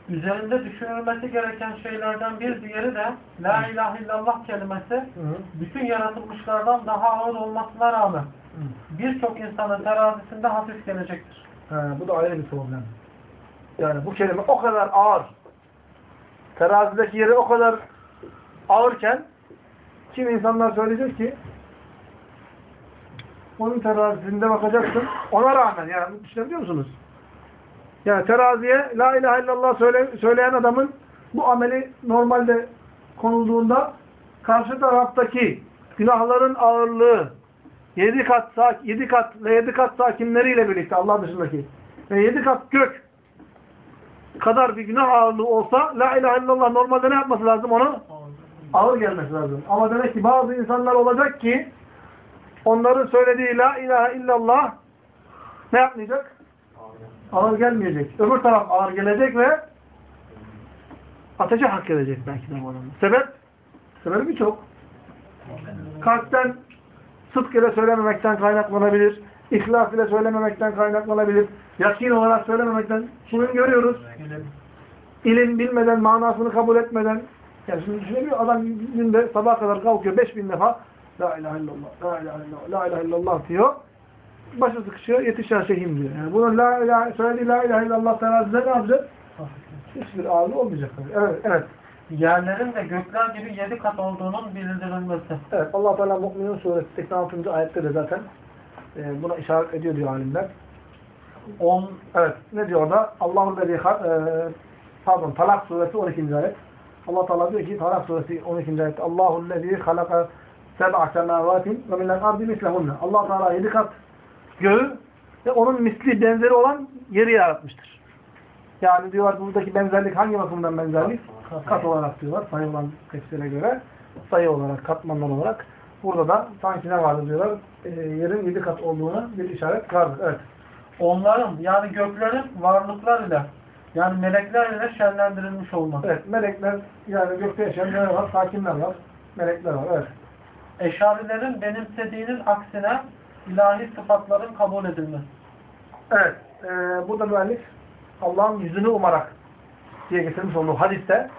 Üzerinde düşünülmesi gereken şeylerden bir diğeri de La ilahe illallah kelimesi bütün yaratılmışlardan daha ağır olmasına rağmen birçok insanın terazisinde hafif gelecektir. Ha, bu da ayrı bir problem. Yani bu kelime o kadar ağır. Terazideki yeri o kadar ağırken kim insanlar söyleyecek ki onun terazisinde bakacaksın. Ona rağmen yani düşünebiliyor musunuz? Yani teraziye la ilahe illallah söyle, söyleyen adamın bu ameli normalde konulduğunda karşı taraftaki günahların ağırlığı yedi kat yedi kat ve yedi kat sakinleriyle birlikte Allah dışındaki ve yedi kat gök kadar bir günah ağırlığı olsa la ilahe illallah normalde ne yapması lazım onu? Ağır gelmesi lazım. Ama demek ki bazı insanlar olacak ki onların söylediği la ilahe illallah ne yapmayacak? Ağır gelmeyecek. Öbür taraf ağır gelecek ve ateşe hak edecek belki de bu adam. Sebep? Sebebi birçok. Kalpten sıdk ile söylememekten kaynaklanabilir. İhlas ile söylememekten kaynaklanabilir. Yakin olarak söylememekten. Şimdi görüyoruz. İlim bilmeden, manasını kabul etmeden. Yani şimdi düşünebiliyor adam günde sabah kadar kalkıyor 5000 defa La ilahe illallah, la ilahe illallah, la ilahe illallah diyor. Başı sıkışıyor, yetişen şeyhim diyor. Yani bunun la ilahe, söylediği la ilahe illallah terazide ne yapacak? Hiçbir ağırlığı olmayacak. Evet, evet. Yerlerin de gökler gibi yedi kat olduğunun bildirilmesi. Evet, Allah Teala Mu'minun suresi 86. ayette de zaten e, buna işaret ediyor diyor alimler. On, evet, ne diyor orada? Allahu lezi, e, pardon, Talak suresi 12. ayet. Allah Teala diyor ki Talak suresi 12. ayette Allahu lezi halaka seb'a semavatin ve minel ardi mislehunne. Allah Teala yedi kat göğü ve onun misli benzeri olan yeri yaratmıştır. Yani diyorlar buradaki benzerlik hangi bakımdan benzerlik? Kat olarak diyorlar sayı olan tefsire göre. Sayı olarak, katmanlar olarak. Burada da sanki ne vardır diyorlar? E, yerin yedi kat olduğuna bir işaret vardır. Evet. Onların yani göklerin varlıklar ile yani melekler ile şenlendirilmiş olması. Evet. Melekler yani gökte yaşayan neler var? Sakinler var. Melekler var. Evet. Eşarilerin benimsediğinin aksine ilahi sıfatların kabul edilmesi. Evet. E, burada müellif Allah'ın yüzünü umarak diye getirmiş olduğu hadiste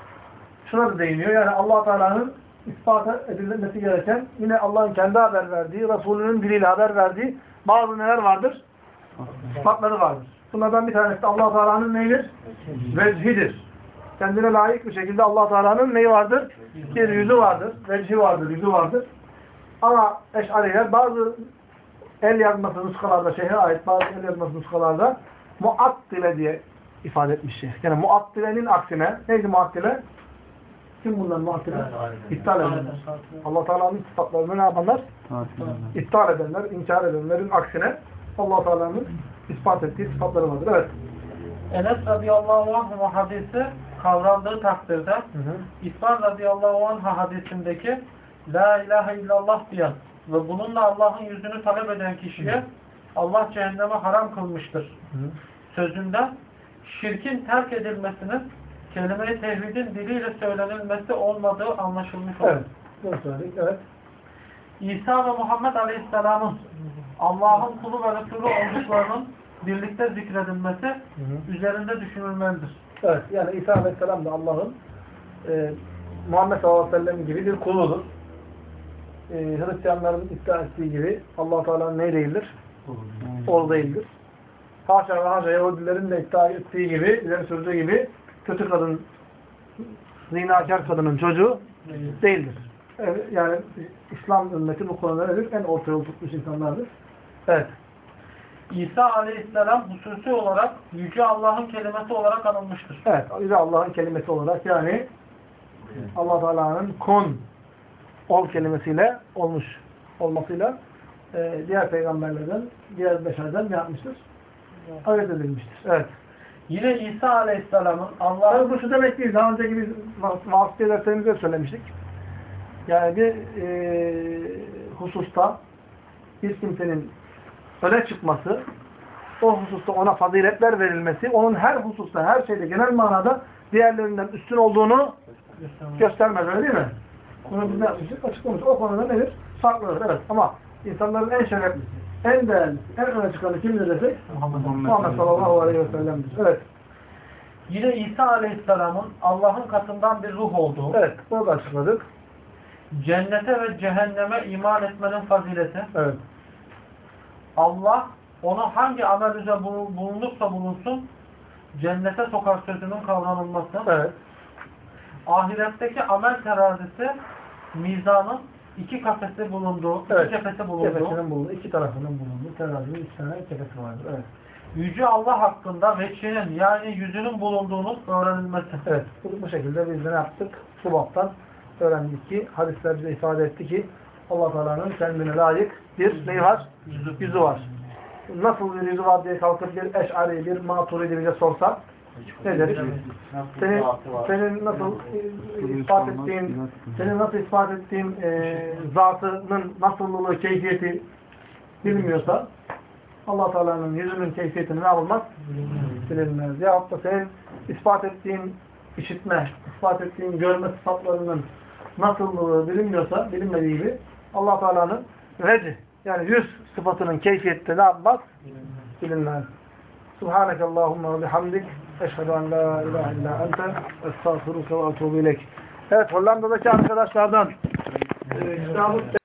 şuna da değiniyor. Yani allah Teala'nın ispat edilmesi gereken yine Allah'ın kendi haber verdiği, Resulünün diliyle haber verdiği bazı neler vardır? Sıfatları vardır. Bunlardan bir tanesi allah Teala'nın neyidir? Vecihidir. Kendine layık bir şekilde allah Teala'nın neyi vardır? Bir yüzü vardır. Vecihi vardır, yüzü vardır. Ama eşariler bazı el yazması nuskalarda, şeyhe ait bazı el yazması nuskalarda muattile diye ifade etmiş şey. Yani muattilenin aksine neydi muattile? Kim bunlar muattile? İptal edenler. Allah Teala'nın sıfatlarını ne yapanlar? İptal edenler, inkar edenlerin aksine Allah Teala'nın ispat ettiği sıfatları vardır. Evet. Enes radıyallahu anh hadisi kavrandığı takdirde İslam radıyallahu anh hadisindeki La ilahe illallah diyen ve bununla Allah'ın yüzünü talep eden kişiye Allah cehenneme haram kılmıştır. Sözünde şirkin terk edilmesinin kelime-i tevhidin diliyle söylenilmesi olmadığı anlaşılmış olur. Evet. Evet. İsa ve Muhammed Aleyhisselam'ın Allah'ın kulu ve Resulü olduklarının birlikte zikredilmesi üzerinde düşünülmelidir. Evet. Yani İsa Aleyhisselam da Allah'ın e, Muhammed sallallahu aleyhi ve sellem gibi bir kuludur. E, Hristiyanların iddia ettiği gibi allah Teala'nın ne değildir? Oğlu değildir. Haşa ve haşa Yahudilerin de iddia ettiği gibi, ileri sürdüğü gibi kötü kadın, zinakar kadının çocuğu değildir. Evet, yani İslam ümmeti bu konuda nedir? En orta yol tutmuş insanlardır. Evet. İsa Aleyhisselam hususi olarak Yüce Allah'ın kelimesi olarak anılmıştır. Evet. De Allah'ın kelimesi olarak yani allah Teala'nın kun ol kelimesiyle olmuş olmasıyla e, diğer peygamberlerden, diğer beşerden ne yapmıştır? Ayet edilmiştir. Evet. Yine İsa Aleyhisselam'ın Tabii Allah'ın bu şu demek değil. Daha önceki biz vasıta derslerimizde söylemiştik. Yani bir e, hususta bir kimsenin öne çıkması, o hususta ona faziletler verilmesi, onun her hususta, her şeyde genel manada diğerlerinden üstün olduğunu göstermez. Öyle değil mi? Bunu biz ne yapmıştık? Açıklamıştık. O konuda nedir? Farklıdır. Evet. Ama insanların en şereflisi, en değerlisi, en öne çıkanı kimdir desek? Muhammed sallallahu aleyhi ve sellem'dir. Evet. yine İsa Aleyhisselam'ın Allah'ın katından bir ruh olduğu, Evet. Bunu da açıkladık. cennete ve cehenneme iman etmenin fazileti, Evet. Allah onu hangi amel üzere bulu- bulunursa bulunsun cennete sokar sözünün kavranılması, Evet. ahiretteki amel terazisi mizanın iki kafesi bulunduğu, Evet. iki cephesi bulunduğu, Cephesinin bulunduğu, iki tarafının bulunduğu terazinin iki tane cephesi vardır. Evet. Yüce Allah hakkında veçhinin yani yüzünün bulunduğunun öğrenilmesi. Evet. Bu, bu şekilde biz ne yaptık? Bu baptan öğrendik ki, hadisler bize ifade etti ki allah Teala'nın kendine layık bir neyi var? Yüzü, var. Nasıl bir yüzü var diye kalkıp bir eş'ari, bir maturidi bize sorsa ne deriz? Senin, senin nasıl ispat ettiğin, senin nasıl ispat ettiğin e, zatının nasıllılığı, keyfiyeti bilmiyorsa allah Teala'nın yüzünün keyfiyetini ne yapılmaz? Bilinmez. Yahut da senin ispat ettiğin işitme, ispat ettiğin görme sıfatlarının nasıllığı bilinmiyorsa, bilinmediği gibi allah Teala'nın vecih, yani yüz sıfatının keyfiyette ne yapmaz? Bilinmez. Subhaneke Allahumma ve bihamdik. Eşhedü en la ilahe illa ente. Estağfuruke ve etubu ileyk. Evet Hollanda'daki arkadaşlardan e,